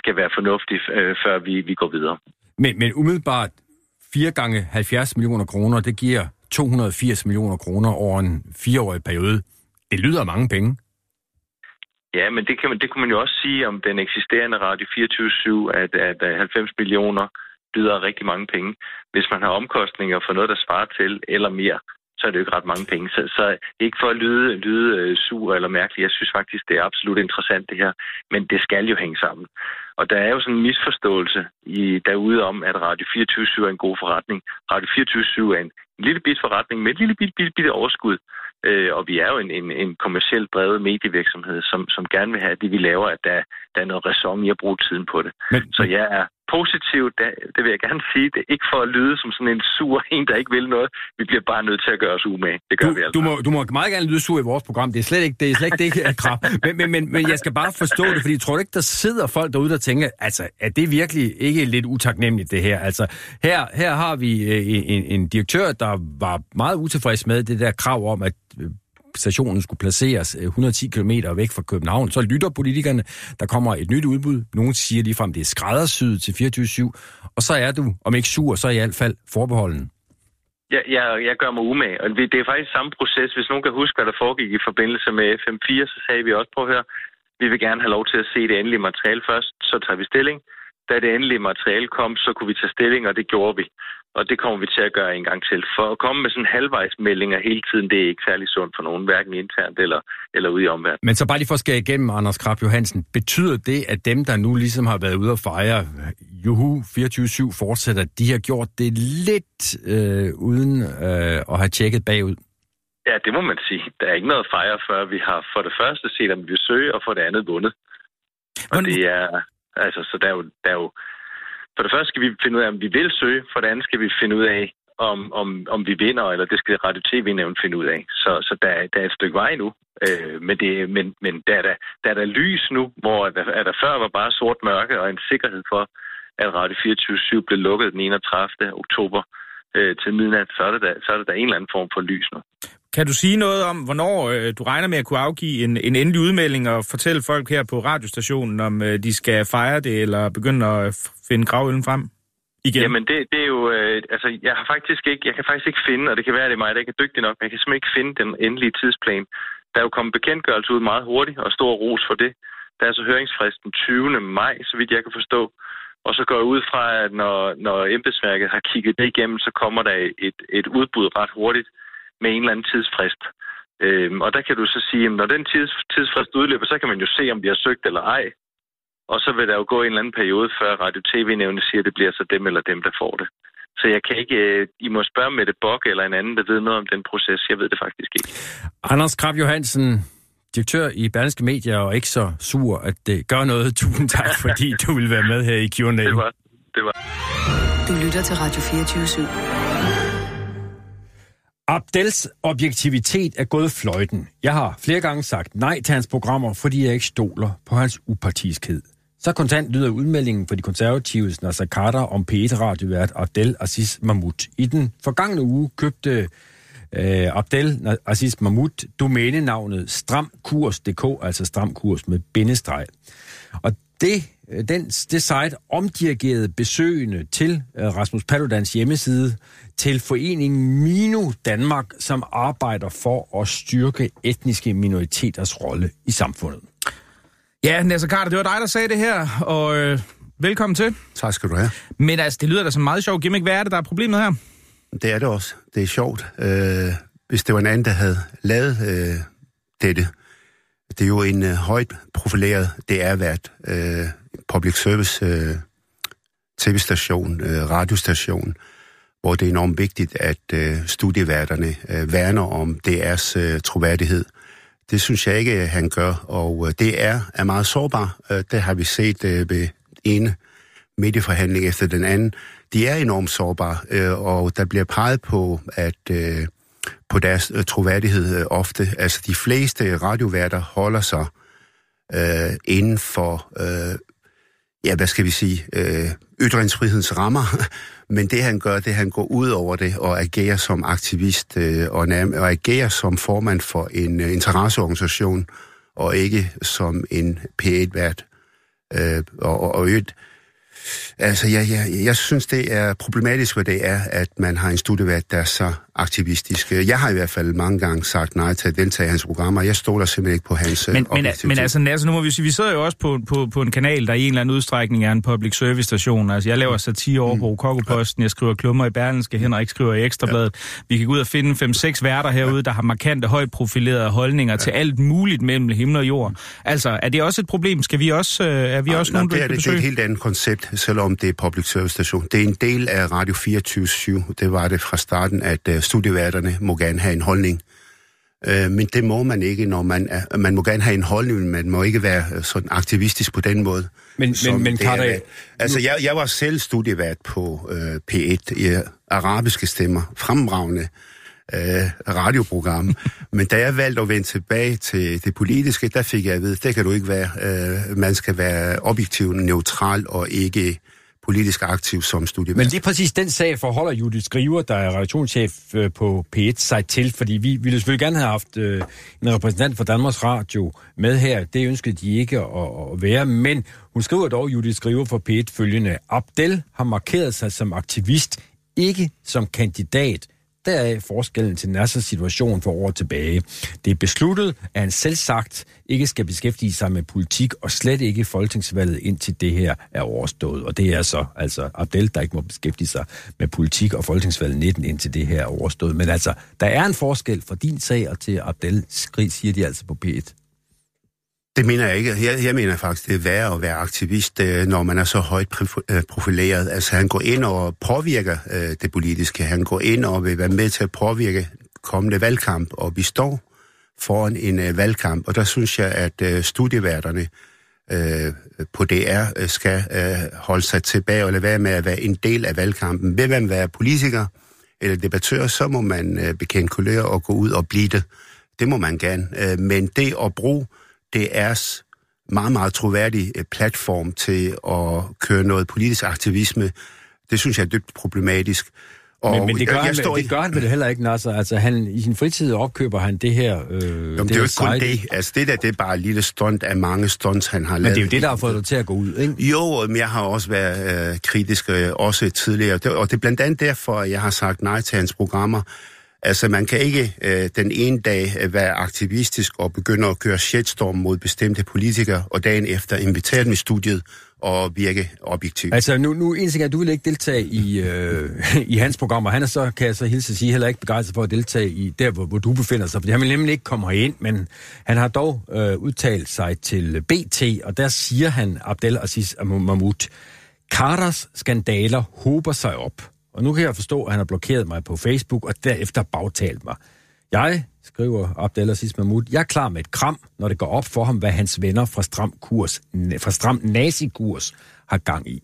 skal være fornuftig, øh, før vi, vi går videre. Men, men umiddelbart 4 gange 70 millioner kroner, det giver 280 millioner kroner over en fireårig periode. Det lyder mange penge. Ja, men det, kan man, det kunne man jo også sige om den eksisterende Radio 24-7, at, at, at 90 millioner lyder af rigtig mange penge. Hvis man har omkostninger for noget, der svarer til eller mere, så er det jo ikke ret mange penge. Så, så ikke for at lyde, lyde øh, sur eller mærkelig. Jeg synes faktisk, det er absolut interessant det her. Men det skal jo hænge sammen. Og der er jo sådan en misforståelse i, derude om, at Radio 24 er en god forretning. Radio 24 er en, en lille bit forretning med et lille bit, bit, bit overskud. Øh, og vi er jo en, en, en kommercielt drevet medievirksomhed, som, som gerne vil have det, vi laver, at der, der er noget ræson i at bruge tiden på det. Men, Så jeg er positiv, det, vil jeg gerne sige. Det er ikke for at lyde som sådan en sur en, der ikke vil noget. Vi bliver bare nødt til at gøre os umage. Det gør du, vi altså. du, må, du må meget gerne lyde sur i vores program. Det er slet ikke det, er slet ikke det jeg krab. Men, men, men, men jeg skal bare forstå det, fordi jeg tror du ikke, der sidder folk derude, der tænker, altså, er det virkelig ikke lidt utaknemmeligt, det her? Altså, her, her har vi øh, en, en direktør, der var meget utilfreds med det der krav om, at øh, stationen skulle placeres øh, 110 km væk fra København. Så lytter politikerne, der kommer et nyt udbud. Nogle siger ligefrem, det er skræddersyet til 24-7. Og så er du, om ikke sur, så i hvert fald forbeholden. Jeg, jeg, jeg gør mig umage, og det det er faktisk samme proces. Hvis nogen kan huske, hvad der foregik i forbindelse med FM4, så sagde vi også på her, vi vil gerne have lov til at se det endelige materiale først, så tager vi stilling. Da det endelige materiale kom, så kunne vi tage stilling, og det gjorde vi. Og det kommer vi til at gøre en gang til. For at komme med sådan halvvejsmeldinger hele tiden, det er ikke særlig sundt for nogen, hverken internt eller, eller ude i omverdenen. Men så bare lige for at skære igennem, Anders Krab Johansen. Betyder det, at dem, der nu ligesom har været ude og fejre Juhu 24-7 fortsætter, de har gjort det lidt øh, uden øh, at have tjekket bagud? Ja, det må man sige. Der er ikke noget at fejre, før vi har for det første set, om vi vil søge, og for det andet vundet. Og Hvordan- det er, Altså, så der er, jo, der er jo... For det første skal vi finde ud af, om vi vil søge. For det andet skal vi finde ud af, om, om, om vi vinder, eller det skal Radio TV-nævn finde ud af. Så, så der, der er et stykke vej nu. Øh, men det, men, men der, er der, der er der lys nu, hvor der, er der før var bare sort mørke og en sikkerhed for, at Radio 24 blev lukket den 31. oktober øh, til midnat, så er, der, så er der der en eller anden form for lys nu. Kan du sige noget om, hvornår øh, du regner med at kunne afgive en, en endelig udmelding og fortælle folk her på radiostationen, om øh, de skal fejre det eller begynde at finde gravøllen frem? Igen. Jamen, det, det er jo... Øh, altså, jeg har faktisk ikke... Jeg kan faktisk ikke finde, og det kan være, at det er mig, der ikke er dygtig nok, men jeg kan simpelthen ikke finde den endelige tidsplan. Der er jo kommet bekendtgørelse ud meget hurtigt, og stor ros for det. Der er så høringsfristen 20. maj, så vidt jeg kan forstå. Og så går jeg ud fra, at når, når embedsværket har kigget det igennem, så kommer der et, et udbud ret hurtigt med en eller anden tidsfrist. Øhm, og der kan du så sige, at når den tids, tidsfrist udløber, så kan man jo se, om de har søgt eller ej. Og så vil der jo gå en eller anden periode, før Radio TV-nævnet siger, at det bliver så dem eller dem, der får det. Så jeg kan ikke... Øh, I må spørge med det Bok eller en anden, der ved noget om den proces. Jeg ved det faktisk ikke. Anders Krab Johansen, direktør i Berlingske Medier, og ikke så sur, at det gør noget. Tusind tak, fordi du vil være med her i Q&A. Det var, det var. Du lytter til Radio 24 /7. Abdels objektivitet er gået fløjten. Jeg har flere gange sagt nej til hans programmer, fordi jeg ikke stoler på hans upartiskhed. Så kontant lyder udmeldingen for de konservatives Nasser Carter om P1-radiovært Abdel Aziz Mahmoud. I den forgangne uge købte øh, Abdel Aziz Mahmoud domænenavnet stramkurs.dk, altså stramkurs med bindestreg. Og det, den, det site omdirigerede besøgende til øh, Rasmus Paludans hjemmeside til foreningen Mino Danmark, som arbejder for at styrke etniske minoriteters rolle i samfundet. Ja, Nasser Carter, det var dig, der sagde det her, og øh, velkommen til. Tak skal du have. Men altså, det lyder da som meget sjovt gimmick. Hvad er det, der er problemet her? Det er det også. Det er sjovt. Øh, hvis det var en anden, der havde lavet øh, dette. Det er jo en øh, højt profileret DR-vært, øh, public service øh, tv-station, øh, radiostation, hvor det er enormt vigtigt, at øh, studieværterne øh, værner om deres øh, troværdighed. Det synes jeg ikke, øh, han gør, og øh, det er, er meget sårbar. Øh, det har vi set øh, ved ene medieforhandling efter den anden. De er enormt sårbare, øh, og der bliver peget på, at øh, på deres øh, troværdighed øh, ofte. Altså de fleste radioværter holder sig øh, inden for, øh, ja, hvad skal vi sige, øh, ytringsfrihedens rammer. Men det han gør, det han går ud over det og agerer som aktivist øh, og, og agerer som formand for en øh, interesseorganisation og ikke som en P1-vært. Øh, og, og, og et, Altså, jeg, jeg, jeg synes, det er problematisk, hvad det er, at man har en studievært, der så aktivistisk. Jeg har i hvert fald mange gange sagt nej til at deltage i hans programmer. Jeg stoler simpelthen ikke på hans Men, men, men altså, altså, nu må vi sige, vi sidder jo også på, på, på en kanal, der i en eller anden udstrækning er en public service station. Altså, jeg laver satire over på Kokoposten, jeg skriver klummer i Berlinske, Henrik skriver i Ekstrabladet. Vi kan gå ud og finde 5-6 værter herude, der har markante, højt profilerede holdninger til alt muligt mellem himmel og jord. Altså, er det også et problem? Skal vi også, er vi også nogen, der det, er, det er et helt andet koncept, selvom det er public service station. Det er en del af Radio 24 Det var det fra starten, at uh, studieværterne må gerne have en holdning. Uh, men det må man ikke, når man er, man må gerne have en holdning, men man må ikke være uh, sådan aktivistisk på den måde. Men, men, men Carter, Altså, jeg, jeg var selv studievært på uh, P1 i arabiske stemmer, fremragende uh, radioprogram. Men da jeg valgte at vende tilbage til det politiske, der fik jeg at vide, det kan du ikke være. Uh, man skal være objektiv, neutral og ikke politisk aktiv som studievært. Men lige præcis den sag forholder Judith Skriver, der er redaktionschef øh, på P1, sig til, fordi vi ville selvfølgelig gerne have haft øh, en repræsentant for Danmarks Radio med her. Det ønskede de ikke at, at være, men hun skriver dog, Judith Skriver for P1, følgende. Abdel har markeret sig som aktivist, ikke som kandidat Deraf forskellen til Nassers situation for år tilbage. Det er besluttet, at han selv sagt ikke skal beskæftige sig med politik, og slet ikke folketingsvalget, indtil det her er overstået. Og det er så altså Abdel, der ikke må beskæftige sig med politik og folketingsvalget 19, indtil det her er overstået. Men altså, der er en forskel fra din sag og til Abdel, siger de altså på P1. Det mener jeg ikke. Jeg, jeg mener faktisk, det er værd at være aktivist, øh, når man er så højt øh, profileret. Altså han går ind og påvirker øh, det politiske. Han går ind og vil være med til at påvirke kommende valgkamp, og vi står foran en øh, valgkamp, og der synes jeg, at øh, studieværterne øh, på DR øh, skal øh, holde sig tilbage og lade være med at være en del af valgkampen. Vil man være politiker eller debattør, så må man øh, bekende kulør og gå ud og blive det. Det må man gerne. Øh, men det at bruge DR's meget, meget troværdig øh, platform til at køre noget politisk aktivisme, det synes jeg er dybt problematisk. Og men, men det gør, jeg, han, står det gør han vel heller ikke, Nasser. Altså, han, i sin fritid opkøber han det her øh, Jamen, det, det er jo ikke kun det. Altså, det der, det er bare et lille stunt af mange stunts, han har lavet. Men det er jo det, der har fået dig til at gå ud, ikke? Jo, men jeg har også været øh, kritisk, øh, også tidligere. Det, og det er blandt andet derfor, jeg har sagt nej til hans programmer. Altså, man kan ikke øh, den ene dag øh, være aktivistisk og begynde at køre shitstorm mod bestemte politikere, og dagen efter invitere dem i studiet og virke objektivt. Altså, nu, nu en ting er, at du vil ikke deltage i, øh, i hans program, og han er så, kan jeg så hilse at sige, heller ikke begejstret for at deltage i der, hvor, hvor du befinder sig, fordi han vil nemlig ikke komme herind, men han har dog øh, udtalt sig til BT, og der siger han, Abdel Aziz Mahmoud, Karas skandaler hober sig op. Og nu kan jeg forstå, at han har blokeret mig på Facebook, og derefter bagtalt mig. Jeg, skriver Abdelaziz Mahmoud, jeg er klar med et kram, når det går op for ham, hvad hans venner fra stram, kurs, fra stram nazikurs har gang i.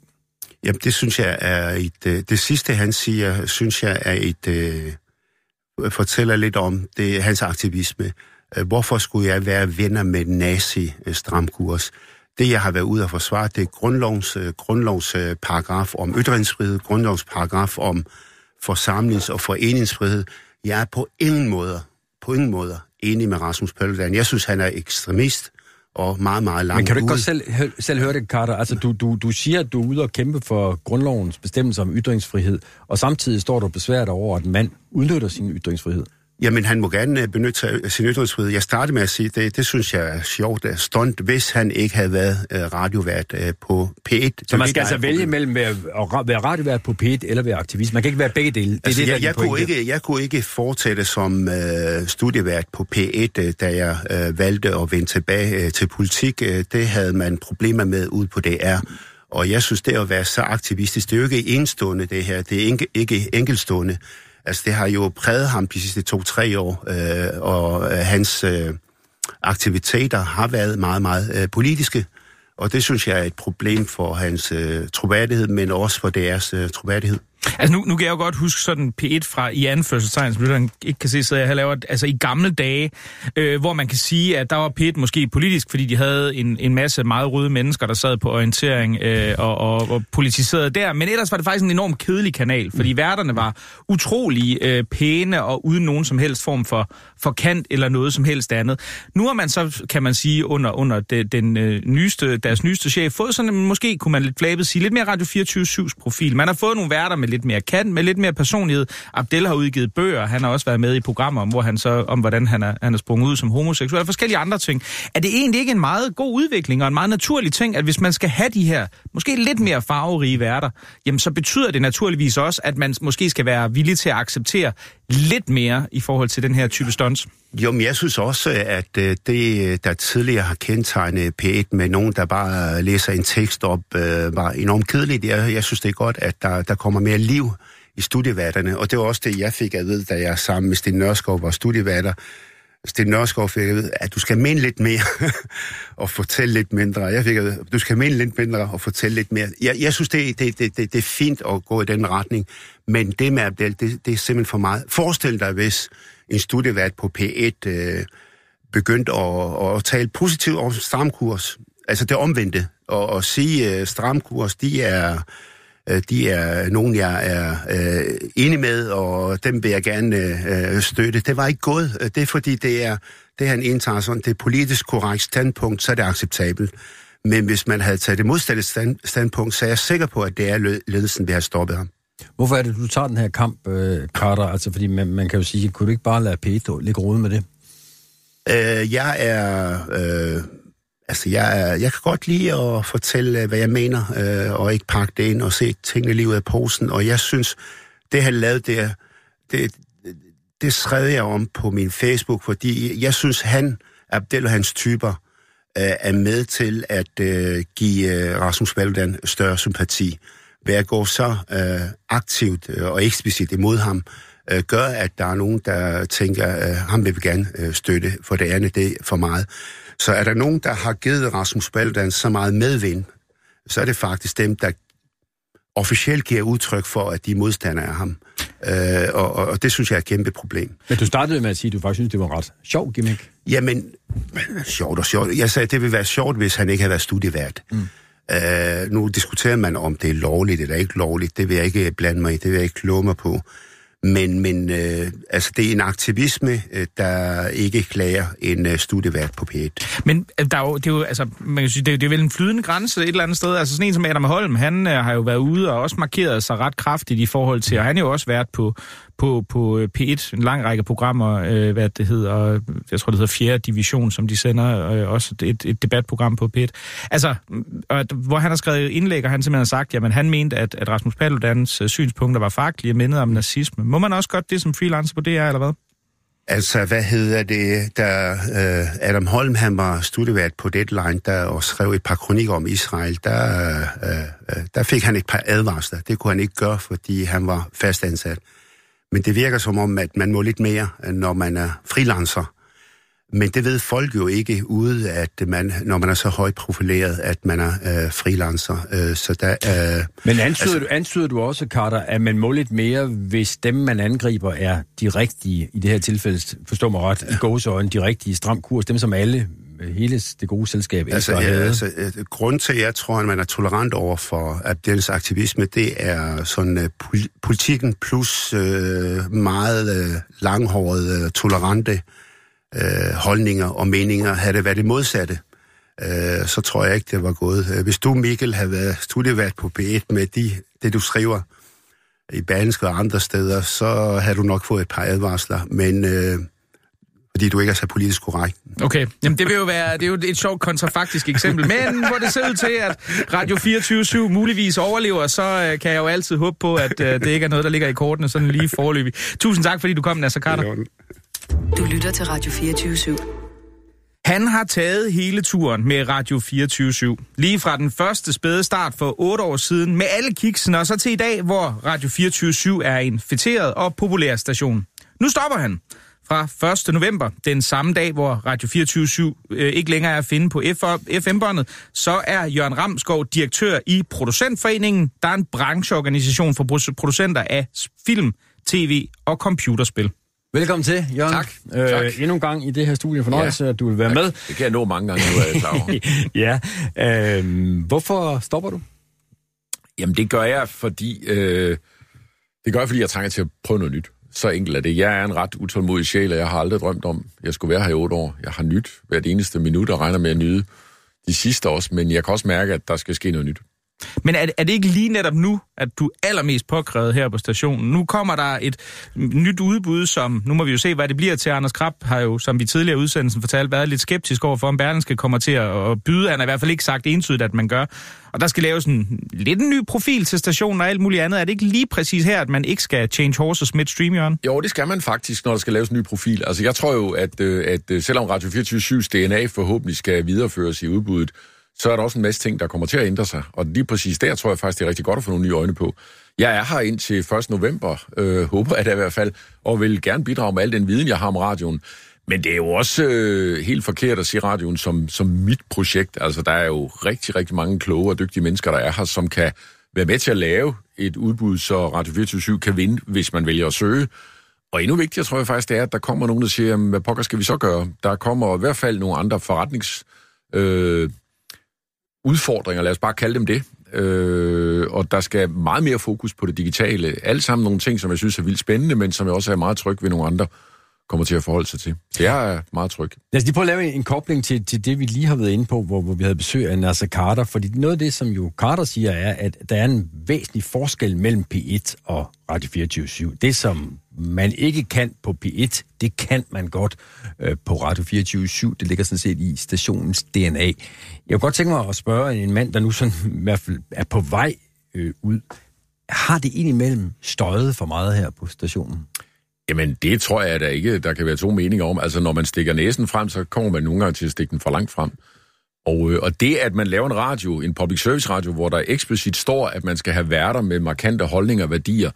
Jamen, det synes jeg er et... Øh, det sidste, han siger, synes jeg er et... Øh, fortæller lidt om det, hans aktivisme. Øh, hvorfor skulle jeg være venner med nazi-stramkurs? Øh, det, jeg har været ude at forsvare, det er grundlovs, uh, grundlovs uh, paragraf om ytringsfrihed, grundlovs paragraf om forsamlings- og foreningsfrihed. Jeg er på ingen måde, på ingen måde enig med Rasmus Pølledan. Jeg synes, han er ekstremist og meget, meget langt Men kan du ikke ude. godt selv, selv høre det, Carter? Altså, du, du, du siger, at du er ude og kæmpe for grundlovens bestemmelser om ytringsfrihed, og samtidig står du besværet over, at en mand udnytter sin ytringsfrihed. Jamen, han må gerne benytte sig af sin ytringsfrihed. Jeg startede med at sige, det, det synes jeg er sjovt, at stunt, hvis han ikke havde været uh, radiovært på P1. Så man skal altså vælge mellem at være radiovært på P1 eller være aktivist. Man kan ikke være begge dele. Det altså, er det, jeg, jeg, kunne ikke, jeg kunne ikke fortsætte som uh, studievært på P1, uh, da jeg uh, valgte at vende tilbage uh, til politik. Det havde man problemer med ud på DR. Og jeg synes, det at være så aktivistisk, det er jo ikke enstående det her. Det er ikke, ikke enkeltstående. Altså, det har jo præget ham de sidste to-tre år, øh, og øh, hans øh, aktiviteter har været meget, meget øh, politiske. Og det synes jeg er et problem for hans øh, troværdighed, men også for deres øh, troværdighed. Altså nu, nu kan jeg jo godt huske sådan P1 fra i anførselstegn, som lytteren ikke kan se, så jeg har lavet, altså i gamle dage, øh, hvor man kan sige, at der var P1 måske politisk, fordi de havde en, en masse meget røde mennesker, der sad på orientering øh, og, og, og politiserede der. Men ellers var det faktisk en enormt kedelig kanal, fordi mm. værterne var utrolig øh, pæne og uden nogen som helst form for, for kant eller noget som helst andet. Nu har man så, kan man sige, under, under de, den øh, nyeste, deres nyeste chef, fået sådan, måske kunne man lidt flabet sige, lidt mere Radio 24-7's profil. Man har fået nogle værter med lidt mere kan, med lidt mere personlighed. Abdel har udgivet bøger, han har også været med i programmer, hvor han så, om hvordan han er, han er sprunget ud som homoseksuel, og forskellige andre ting. Er det egentlig ikke en meget god udvikling og en meget naturlig ting, at hvis man skal have de her, måske lidt mere farverige værter, jamen så betyder det naturligvis også, at man måske skal være villig til at acceptere lidt mere i forhold til den her type stunts? Jo, men jeg synes også, at øh, det, der tidligere har kendetegnet P1 med nogen, der bare læser en tekst op, øh, var enormt kedeligt. Jeg, jeg synes, det er godt, at der, der kommer mere liv i studieværterne, og det var også det, jeg fik at vide, da jeg sammen med Sten Nørskov var studieværter. Sten Nørskov fik at vide, at du skal mene lidt mere og fortælle lidt mindre. Jeg fik at vide, at du skal mene lidt mindre og fortælle lidt mere. Jeg, jeg synes, det, det, det, det, det er fint at gå i den retning, men det med Abdel, det, det er simpelthen for meget. Forestil dig, hvis en studievært på P1 øh, begyndte at, at tale positivt om stramkurs. Altså det omvendte. Og at sige, at stramkurs, de er, øh, de er nogen, jeg er øh, enig med, og dem vil jeg gerne øh, støtte. Det var ikke gået. Det er fordi, det er, det han indtager sådan, det er politisk korrekt standpunkt, så er det acceptabelt. Men hvis man havde taget det modsatte stand, standpunkt, så er jeg sikker på, at det er ledelsen, vi har stoppet ham. Hvorfor er det, du tager den her kamp, øh, Carter? Altså, fordi man, man kan jo sige, kunne du ikke bare lade Pedro ligge rode med det? Øh, jeg er... Øh, altså, jeg, er, jeg kan godt lide at fortælle, øh, hvad jeg mener, øh, og ikke pakke det ind og se tingene lige ud af posen. Og jeg synes, det han lavede der, det, det skrev jeg om på min Facebook, fordi jeg synes, han, Abdel og hans typer, øh, er med til at øh, give øh, Rasmus Paludan større sympati ved at gå så øh, aktivt øh, og eksplicit imod ham, øh, gør, at der er nogen, der tænker, øh, ham vil vi gerne øh, støtte, for det andet det er for meget. Så er der nogen, der har givet Rasmus Paludan så meget medvind, så er det faktisk dem, der officielt giver udtryk for, at de er modstandere af ham. Øh, og, og, og det synes jeg er et kæmpe problem. Men du startede med at sige, at du faktisk synes, det var ret sjov gimmick. Jamen, sjovt og sjovt. Jeg sagde, at det ville være sjovt, hvis han ikke havde været studievært. Mm. Øh, nu diskuterer man, om det er lovligt eller ikke lovligt. Det vil jeg ikke blande mig i. Det vil jeg ikke kloge mig på. Men, men øh, altså, det er en aktivisme, øh, der ikke klager en øh, studievært på P1. Men øh, der er jo, det er jo, altså, man kan sige, det, er, det er vel en flydende grænse et eller andet sted. Altså sådan en som Adam Holm, han øh, har jo været ude og også markeret sig ret kraftigt i forhold til, og han har jo også været på, på, på øh, P1, en lang række programmer, øh, hvad det hedder, øh, jeg tror det hedder 4. division, som de sender, øh, også et, et debatprogram på P1. Altså, og, hvor han har skrevet indlæg, og han simpelthen har sagt, jamen han mente, at, at Rasmus Paludans øh, synspunkter var faktlige mindet mindede om nazisme. Må man også godt det som freelancer på DR, eller hvad? Altså, hvad hedder det, da øh, Adam Holm, han var studievært på Deadline, der og skrev et par kronikker om Israel, der, øh, øh, øh der fik han et par advarsler. Det kunne han ikke gøre, fordi han var fastansat. Men det virker som om, at man må lidt mere, når man er freelancer. Men det ved folk jo ikke ude, at man, når man er så højt profileret, at man er øh, freelancer. Øh, så der, øh, Men antyder, altså, du, antyder du også, Carter, at man må lidt mere, hvis dem, man angriber, er de rigtige, i det her tilfælde, forstår mig ret, i gåsøjne, de rigtige stram kurs, dem som alle hele det gode selskab altså, ja, altså, grund til, at jeg tror, at man er tolerant over for Abdels aktivisme, det er sådan uh, politikken plus uh, meget uh, langhårede, tolerante uh, holdninger og meninger. Havde det været det modsatte, uh, så tror jeg ikke, det var gået. Hvis du, Mikkel, havde været studievært på B1 med de, det, du skriver i Berlingske og andre steder, så havde du nok fået et par advarsler. Men... Uh, fordi du ikke er så politisk korrekt. Okay, Jamen, det vil jo være det er jo et sjovt kontrafaktisk eksempel, men hvor det ser ud til, at Radio 24 muligvis overlever, så øh, kan jeg jo altid håbe på, at øh, det ikke er noget, der ligger i kortene sådan lige forløbig. Tusind tak, fordi du kom, Nasser Carter. Du lytter til Radio 24 han har taget hele turen med Radio 24 Lige fra den første spæde start for otte år siden med alle kiksene, og så til i dag, hvor Radio 24 er en fætteret og populær station. Nu stopper han fra 1. november, den samme dag, hvor Radio 24 øh, ikke længere er at finde på FM-båndet, så er Jørgen Ramskov direktør i Producentforeningen, der er en brancheorganisation for producenter af film, tv og computerspil. Velkommen til, Jørgen. Tak. Øh, tak. Endnu en gang i det her studie. Fornøjelse, ja. at du vil være tak. med. Det kan jeg nå mange gange nu, er jeg klar ja. Øh, hvorfor stopper du? Jamen, det gør jeg, fordi... Øh, det gør jeg, fordi jeg trænger til at prøve noget nyt. Så enkelt er det. Jeg er en ret utålmodig sjæl, og jeg har aldrig drømt om, at jeg skulle være her i otte år. Jeg har nyt hvert eneste minut og regner med at nyde de sidste også, men jeg kan også mærke, at der skal ske noget nyt. Men er, er det ikke lige netop nu, at du er allermest påkrævet her på stationen? Nu kommer der et nyt udbud, som, nu må vi jo se, hvad det bliver til. Anders Krab har jo, som vi tidligere i udsendelsen fortalte, været lidt skeptisk over for, om Berlingske kommer til at byde. Han har i hvert fald ikke sagt entydigt, at man gør. Og der skal laves en lidt en ny profil til stationen og alt muligt andet. Er det ikke lige præcis her, at man ikke skal change horses midstream, Jørgen? Jo, det skal man faktisk, når der skal laves en ny profil. Altså, jeg tror jo, at, øh, at øh, selvom Radio 24 DNA forhåbentlig skal videreføres i udbuddet, så er der også en masse ting, der kommer til at ændre sig. Og lige præcis der tror jeg faktisk, det er rigtig godt at få nogle nye øjne på. Jeg er her indtil 1. november, øh, håber jeg da i hvert fald, og vil gerne bidrage med al den viden, jeg har om radioen. Men det er jo også øh, helt forkert at se radioen som, som mit projekt. Altså, der er jo rigtig, rigtig mange kloge og dygtige mennesker, der er her, som kan være med til at lave et udbud, så Radio 24 kan vinde, hvis man vælger at søge. Og endnu vigtigere tror jeg faktisk, det er, at der kommer nogen, der siger, hvad pokker skal vi så gøre? Der kommer i hvert fald nogle andre forretnings... Øh, udfordringer, lad os bare kalde dem det. Øh, og der skal meget mere fokus på det digitale. Alt sammen nogle ting, som jeg synes er vildt spændende, men som jeg også er meget tryg ved nogle andre kommer til at forholde sig til. Det er meget tryg. Lad os lige prøve at lave en kobling til, til det, vi lige har været inde på, hvor, hvor vi havde besøg af Nasser Carter. Fordi noget af det, som jo Carter siger, er, at der er en væsentlig forskel mellem P1 og Radio 24 Det, som man ikke kan på P1, det kan man godt øh, på Radio 24 Det ligger sådan set i stationens DNA. Jeg kunne godt tænke mig at spørge en mand, der nu sådan i hvert fald er på vej øh, ud. Har det indimellem støjet for meget her på stationen? Jamen, det tror jeg da ikke, der kan være to meninger om. Altså, når man stikker næsen frem, så kommer man nogle gange til at stikke den for langt frem. Og, øh, og det, at man laver en radio, en public service radio, hvor der eksplicit står, at man skal have værter med markante holdninger og værdier,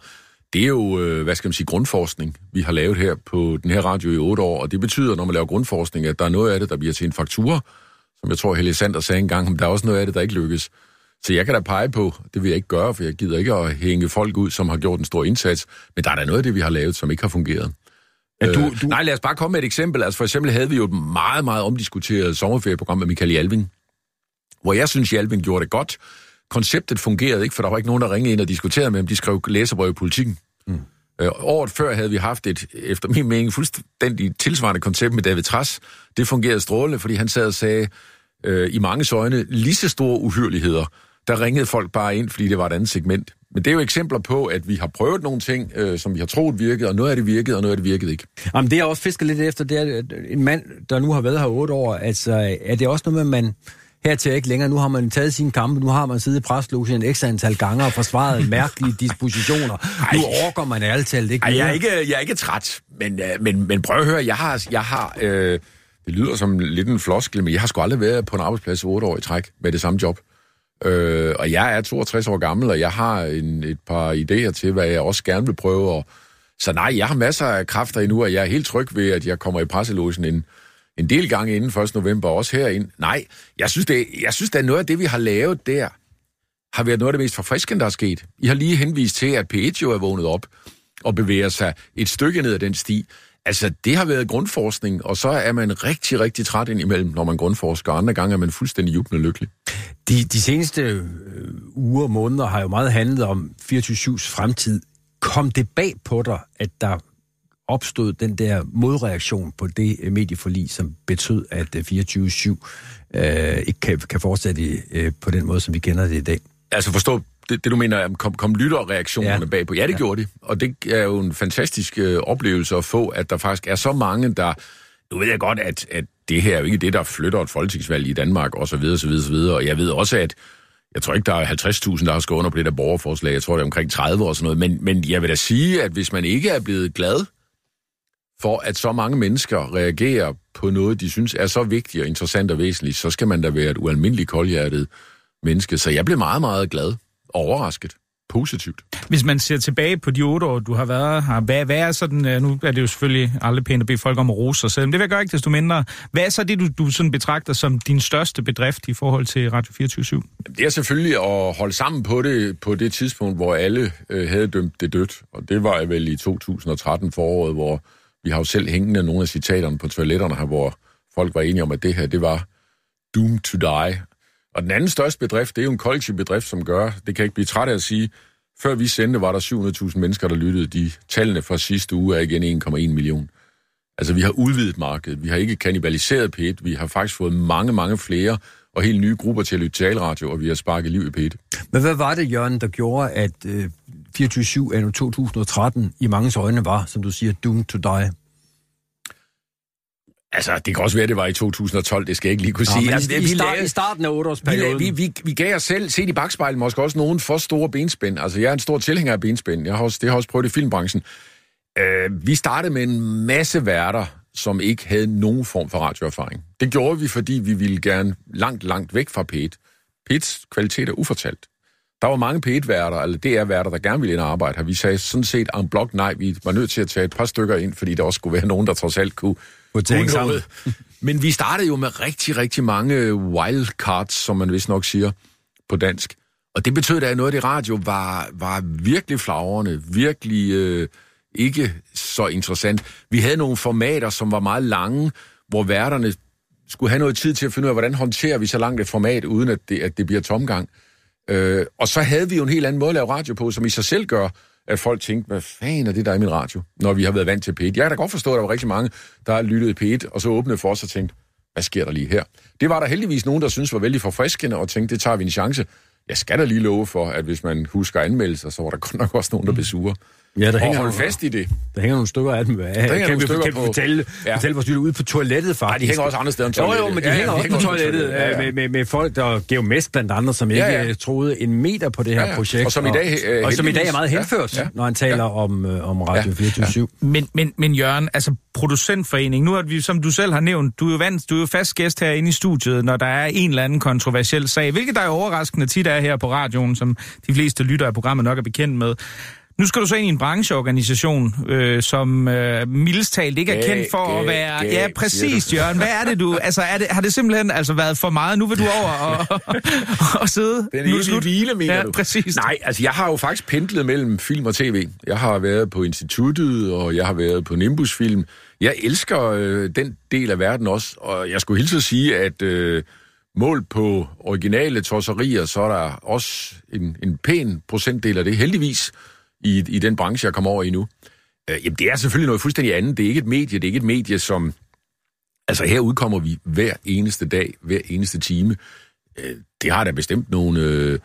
det er jo, øh, hvad skal man sige, grundforskning, vi har lavet her på den her radio i otte år, og det betyder, når man laver grundforskning, at der er noget af det, der bliver til en faktura, som jeg tror, Helge Sander sagde engang, men der er også noget af det, der ikke lykkes. Så jeg kan da pege på, det vil jeg ikke gøre, for jeg gider ikke at hænge folk ud, som har gjort en stor indsats, men der er da noget af det, vi har lavet, som ikke har fungeret. Ja, du, Øh, du, nej, lad os bare komme med et eksempel. Altså for eksempel havde vi jo et meget, meget omdiskuteret sommerferieprogram med Michael Jalving, hvor jeg synes, Jalving gjorde det godt. Konceptet fungerede ikke, for der var ikke nogen, der ringede ind og diskuterede med ham. De skrev læserbrev i politikken. Mm. Øh, året før havde vi haft et, efter min mening, fuldstændig tilsvarende koncept med David Tras. Det fungerede strålende, fordi han sad og sagde øh, i mange øjne lige så store uhyrligheder. Der ringede folk bare ind, fordi det var et andet segment. Men det er jo eksempler på, at vi har prøvet nogle ting, øh, som vi har troet virkede, og noget af det virkede, og noget af det virkede ikke. Jamen, det jeg også fisker lidt efter, det er en mand, der nu har været her otte år. Altså, er det også noget med, at man hertil ikke længere, nu har man taget sine kampe, nu har man siddet i preslogen en ekstra antal gange og forsvaret mærkelige dispositioner. Nu overgår man ærligt talt ikke Ej, jeg, er ikke, jeg er ikke træt, men, øh, men, men prøv at høre, jeg har, jeg har øh, det lyder som lidt en floskel, men jeg har sgu aldrig været på en arbejdsplads i otte år i træk med det samme job. Øh, og jeg er 62 år gammel, og jeg har en, et par idéer til, hvad jeg også gerne vil prøve. Og, så nej, jeg har masser af kræfter endnu, og jeg er helt tryg ved, at jeg kommer i presselogen en, en del gange inden 1. november, også herind. Nej, jeg synes, det, jeg synes, det er noget af det, vi har lavet der, har været noget af det mest forfriskende, der er sket. I har lige henvist til, at P1 jo er vågnet op og bevæger sig et stykke ned ad den sti. Altså, det har været grundforskning, og så er man rigtig, rigtig træt indimellem, når man grundforsker, og andre gange er man fuldstændig jublende lykkelig. De, de seneste øh, uger og måneder har jo meget handlet om 24-7's fremtid. Kom det bag på dig, at der opstod den der modreaktion på det øh, medieforlig, som betød, at øh, 24-7 øh, ikke kan, kan fortsætte øh, på den måde, som vi kender det i dag? Altså forstå, det, det du mener, er, kom, kom lytterreaktionerne Ja. ja. bagpå. Ja, det Ja. gjorde de. Og det er jo en fantastisk øh, oplevelse at få, at der faktisk er så mange, der... Nu ved jeg godt, at, at det her er jo ikke det, der flytter et folketingsvalg i Danmark, og så videre, så videre, så videre. Og jeg ved også, at jeg tror ikke, der er 50.000, der har skrevet under på det der borgerforslag. Jeg tror, det er omkring 30 og sådan noget. Men, men jeg vil da sige, at hvis man ikke er blevet glad for, at så mange mennesker reagerer på noget, de synes er så vigtigt og interessant og væsentligt, så skal man da være et ualmindeligt koldhjertet menneske. Så jeg blev meget, meget glad overrasket. Positivt. Hvis man ser tilbage på de otte år, du har været her, hvad, hvad er sådan, øh, nu er det jo selvfølgelig aldrig pænt at bede folk om at rose sig selv, men det vil jeg gøre ikke desto mindre. Hvad er så det, du, du sådan betragter som din største bedrift i forhold til Radio 24 Det er selvfølgelig at holde sammen på det på det tidspunkt, hvor alle øh, havde dømt det dødt. Og det var vel i 2013 foråret, hvor vi har jo selv hængende nogle af citaterne på toiletterne her, hvor folk var enige om, at det her, det var doomed to die. Og den anden største bedrift, det er jo en kollektiv bedrift, som gør, det kan jeg ikke blive træt af at sige, før vi sendte, var der 700.000 mennesker, der lyttede. De tallene fra sidste uge er igen 1,1 million. Altså, vi har udvidet markedet. Vi har ikke kanibaliseret P1. Vi har faktisk fået mange, mange flere og helt nye grupper til at lytte talradio, og vi har sparket liv i P1. Men hvad var det, Jørgen, der gjorde, at øh, 24-7 anno 2013 i mange øjne var, som du siger, doomed to die? Altså, det kan også være, at det var i 2012, det skal jeg ikke lige kunne sige. men altså, i, det, i, start, lavede- I starten af vi, lavede- vi, vi, vi gav os selv, set i bagspejlet, måske også nogen for store benspænd. Altså, jeg er en stor tilhænger af benspænd. Jeg har også, det har også prøvet i filmbranchen. Øh, vi startede med en masse værter, som ikke havde nogen form for radioerfaring. Det gjorde vi, fordi vi ville gerne langt, langt væk fra P1. P1's kvalitet er ufortalt. Der var mange P1-værter, eller DR-værter, der gerne ville ind og arbejde her. Vi sagde sådan set en blok nej, vi var nødt til at tage et par stykker ind, fordi der også skulle være nogen, der trods alt kunne, Kunne sammen. Men vi startede jo med rigtig, rigtig mange wildcards, som man vist nok siger på dansk. Og det betød, at noget af det radio var, var virkelig flagrende, virkelig øh, ikke så interessant. Vi havde nogle formater, som var meget lange, hvor værterne skulle have noget tid til at finde ud af, hvordan håndterer vi så langt et format, uden at det, at det bliver tomgang. Øh, og så havde vi jo en helt anden måde at lave radio på, som i sig selv gør, at folk tænkte, hvad fanden er det, der er i min radio, når vi har været vant til P1. Jeg kan da godt forstå, at der var rigtig mange, der lyttede P1, og så åbnede for os og tænkte, hvad sker der lige her? Det var der heldigvis nogen, der synes var vældig forfriskende, og tænkte, det tager vi en chance. Jeg skal da lige love for, at hvis man husker anmeldelser, så var der godt nok også nogen, der blev sure. Ja, der Og hænger, hold nogle, fast i det. der hænger nogle stykker af dem. Der hænger nogle kan vi, stykker kan vi på- fortælle, ja. Ja. fortælle vores lytter ude på toilettet, faktisk. Nej, de hænger også andre steder end Jo, jo, toilettet. men de Ja, ja, hænger de også på toilettet toilettet. Ja, ja. Med, med, med folk, der gav mest blandt andre, som ikke Ja, ja. troede en meter på det her Ja, ja. projekt. Og som i dag, øh, og som i dag er meget Ja, henført, ja. når han taler om, øh, om Radio Ja, 24 Men, men, men Jørgen, altså producentforening, nu er vi, som du selv har nævnt, du er jo, vant, du er jo fast gæst herinde i studiet, når der er en eller anden kontroversiel sag, hvilket der er overraskende tit er her på radioen, som de fleste lyttere af programmet nok er bekendt med. Nu skal du så ind i en brancheorganisation, øh, som øh, mildest talt ikke er kendt for at gab, være... gab, ja, præcis, Jørgen. Hvad er det, du... Altså, er det, har det simpelthen altså været for meget? Nu vil du over og, og sidde. Den nu er slut. hvile, mener ja, du? præcis. Nej, altså jeg har jo faktisk pendlet mellem film og tv. Jeg har været på instituttet, og jeg har været på Nimbus Film. Jeg elsker øh, den del af verden også, og jeg skulle hilse at sige, at øh, mål på originale tosserier, så er der også en, en pæn procentdel af det, heldigvis, i, i den branche, jeg kommer over i nu. Øh, jamen, det er selvfølgelig noget fuldstændig andet. Det er ikke et medie, det er ikke et medie, som... Altså, her udkommer vi hver eneste dag, hver eneste time. Øh, det har da bestemt nogle... Øh,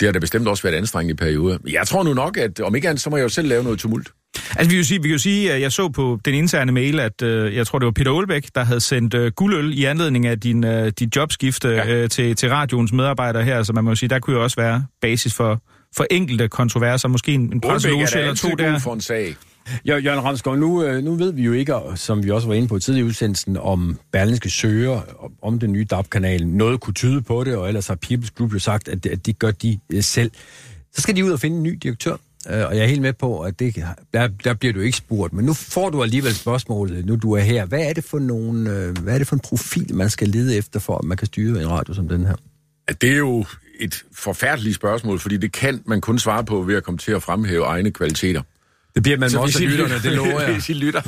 det har da bestemt også været anstrengende perioder. Men Jeg tror nu nok, at om ikke andet, så må jeg jo selv lave noget tumult. Altså, vi kan jo sige, vi kan jo sige at jeg så på den interne mail, at øh, jeg tror, det var Peter Olbæk, der havde sendt øh, guldøl i anledning af din, øh, dit jobskifte Ja. øh, til, til radioens medarbejdere her. Så man må jo sige, der kunne jo også være basis for, for enkelte kontroverser. Måske en, en presseloge eller to der. for en sag. Ja, Jørgen Ramsgaard, nu, øh, nu ved vi jo ikke, som vi også var inde på tidligere i udsendelsen, om Berlinske søger om- om den nye DAB-kanal. Noget kunne tyde på det, og ellers har People's Group jo sagt, at, at de gør de øh, selv. Så skal de ud og finde en ny direktør. Øh, Og jeg er helt med på, at det, der, der bliver du ikke spurgt. Men nu får du alligevel spørgsmålet, nu du er her. Hvad er det for, nogle, hvad er det for en profil, man skal lede efter, for at man kan styre en radio som den her? At det er jo et forfærdeligt spørgsmål, fordi det kan man kun svare på ved at komme til at fremhæve egne kvaliteter. Det bliver man Så også af lytterne, det lover jeg. hvis I lytter,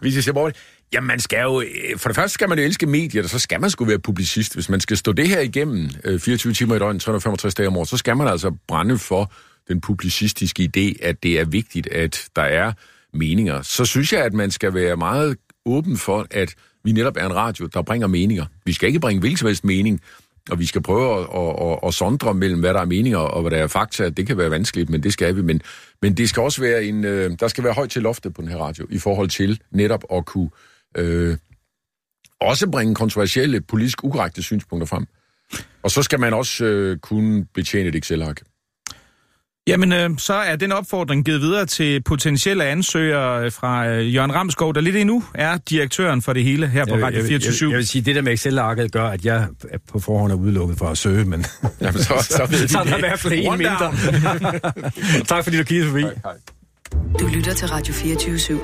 hvis I ser bort, jamen man skal jo, øh, for det første skal man jo elske medier, og så skal man sgu være publicist. Hvis man skal stå det her igennem øh, 24 timer i døgnet, 365 dage om året, så skal man altså brænde for den publicistiske idé, at det er vigtigt, at der er meninger. Så synes jeg, at man skal være meget åben for, at vi netop er en radio, der bringer meninger. Vi skal ikke bringe hvilken som helst mening, og vi skal prøve at, at, at, at sondre mellem, hvad der er meninger og hvad der er fakta. Det kan være vanskeligt, men det skal vi. Men, men det skal også være en, øh, der skal være højt til loftet på den her radio, i forhold til netop at kunne øh, også bringe kontroversielle, politisk ukorrekte synspunkter frem. Og så skal man også øh, kunne betjene et Excel-ark. Jamen, øh, så er den opfordring givet videre til potentielle ansøgere øh, fra øh, Jørgen Ramskov, der lidt endnu er direktøren for det hele her på Jeg, Radio jeg, jeg, 24 jeg vil sige, det der med Excel-arket gør, at jeg er på forhånd er udelukket for at søge, men Jamen, så, så ved de så er der i det. hvert fald en mindre. tak fordi du kiggede forbi. Hej, hej. Du lytter til Radio 24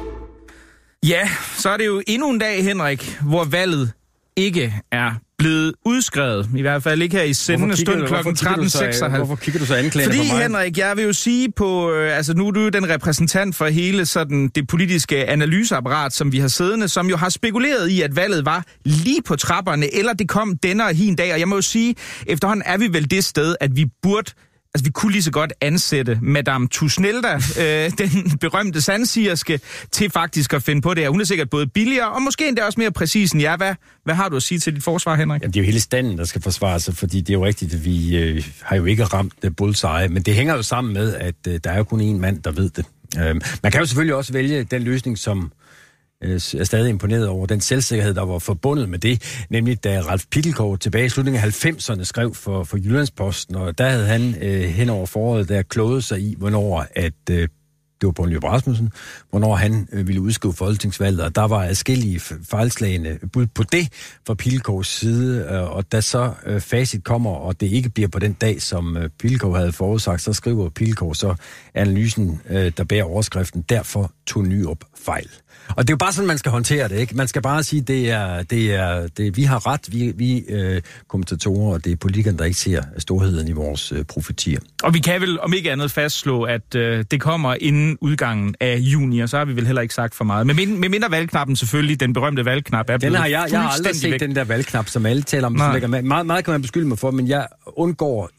Ja, så er det jo endnu en dag, Henrik, hvor valget ikke er blevet udskrevet. I hvert fald ikke her i sendende stund kl. 13.56. Hvorfor kigger du så anklagende Fordi, på mig? Henrik, jeg vil jo sige på, øh, altså nu er du jo den repræsentant for hele sådan det politiske analyseapparat, som vi har siddende, som jo har spekuleret i, at valget var lige på trapperne, eller det kom denne og hin dag, og jeg må jo sige, efterhånden er vi vel det sted, at vi burde Altså, vi kunne lige så godt ansætte Madame Tusnelda, øh, den berømte sandsigerske, til faktisk at finde på det her. Hun er sikkert både billigere, og måske endda også mere præcis end jeg. Hvad, hvad har du at sige til dit forsvar, Henrik? Jamen, det er jo hele standen, der skal forsvare sig, fordi det er jo rigtigt, at vi øh, har jo ikke ramt uh, bullseye, men det hænger jo sammen med, at øh, der er jo kun én mand, der ved det. Øh, man kan jo selvfølgelig også vælge den løsning, som øh, Øh, er stadig imponeret over den selvsikkerhed, der var forbundet med det, nemlig da Ralf Pittelkov tilbage i slutningen af 90'erne skrev for, for Jyllandsposten, og der havde han øh, hen over foråret der kloget sig i, hvornår at øh, det var Poul Nyrup Rasmussen, hvornår han øh, ville udskrive folketingsvalget, og der var adskillige fejlslagende bud på det fra Pilkovs side, øh, og da så øh, facit kommer, og det ikke bliver på den dag, som øh, havde forudsagt, så skriver Pilkov så analysen, øh, der bærer overskriften, derfor tog Nyrup fejl. Og det er jo bare sådan, man skal håndtere det, ikke? Man skal bare sige, det er, det er, det, vi har ret, vi, vi øh, kommentatorer, og det er politikerne, der ikke ser storheden i vores øh, profetier. Og vi kan vel om ikke andet fastslå, at øh, det kommer inden udgangen af juni, og så har vi vel heller ikke sagt for meget. Med, min, med mindre valgknappen selvfølgelig, den berømte valgknap, er Den har jeg, jeg har aldrig set væk. den der valgknap, som alle taler om. Meget, meget kan man beskylde mig for, men jeg undgår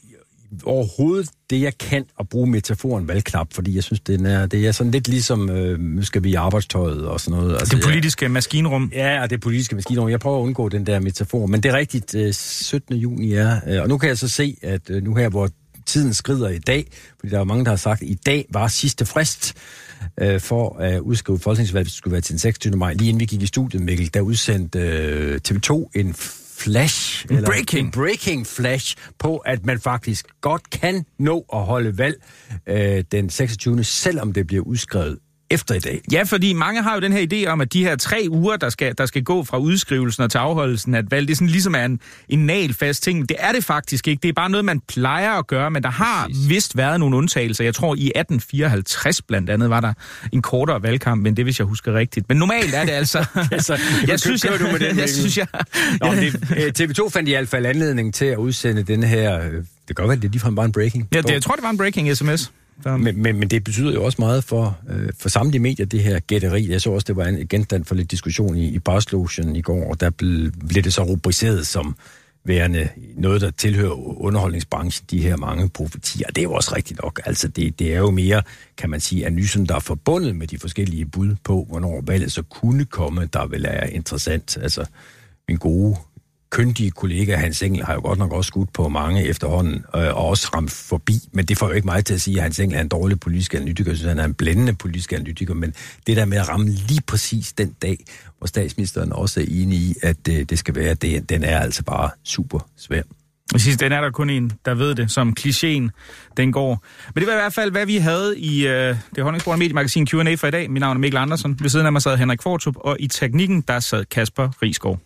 overhovedet det, jeg kan at bruge metaforen valgknap, fordi jeg synes, den er, det er sådan lidt ligesom, øh, skal vi i arbejdstøjet og sådan noget. Altså, Det politiske maskinrum. Ja, og det politiske maskinrum. Jeg prøver at undgå den der metafor, men det er rigtigt, øh, 17. juni er, øh, og nu kan jeg så se, at øh, nu her, hvor tiden skrider i dag, fordi der er mange, der har sagt, at i dag var sidste frist øh, for at udskrive folketingsvalget, det skulle være til den 26. maj. Lige inden vi gik i studiet, Mikkel, der udsendte øh, TV2 en flash, En breaking. en breaking flash på, at man faktisk godt kan nå at holde valg øh, den 26. selvom det bliver udskrevet efter i dag. Ja, fordi mange har jo den her idé om, at de her tre uger, der skal, der skal gå fra udskrivelsen og til afholdelsen af et valg, det er sådan ligesom er en, en nalfast ting. Det er det faktisk ikke. Det er bare noget, man plejer at gøre, men der har Præcis. vist været nogle undtagelser. Jeg tror, i 1854 blandt andet var der en kortere valgkamp, men det hvis jeg husker rigtigt. Men normalt er det altså... altså jeg synes, jeg, du med den, jeg, synes, jeg... Nå, det, TV2 fandt i hvert fald anledning til at udsende den her... øh, Det kan godt være, det er ligefrem bare en breaking. Ja, det, jeg tror, det var en breaking sms. Men, men, men det betyder jo også meget for, øh, for samtlige medier, det her gætteri. Jeg så også, det var en genstand for lidt diskussion i, i Barslogen i går, og der blev, blev det så rubriceret som værende noget, der tilhører underholdningsbranchen, de her mange profetier. Det er jo også rigtigt nok. Altså, det, det er jo mere, kan man sige, analysen, der er forbundet med de forskellige bud på, hvornår valget så kunne komme, der vil er interessant. Altså, min gode kyndige kollega Hans Engel har jo godt nok også skudt på mange efterhånden, øh, og også ramt forbi, men det får jo ikke mig til at sige, at Hans Engel er en dårlig politisk analytiker, jeg synes, han er en blændende politisk analytiker, men det der med at ramme lige præcis den dag, hvor statsministeren også er enig i, at øh, det skal være, det, den er altså bare super svær. I sidste den er der kun en, der ved det, som klichéen den går. Men det var i hvert fald, hvad vi havde i øh, det Honningsborg Mediemagasin Q&A for i dag. Mit navn er Mikkel Andersen. Ved siden af mig sad Henrik Fortrup, og i teknikken, der sad Kasper Risgaard.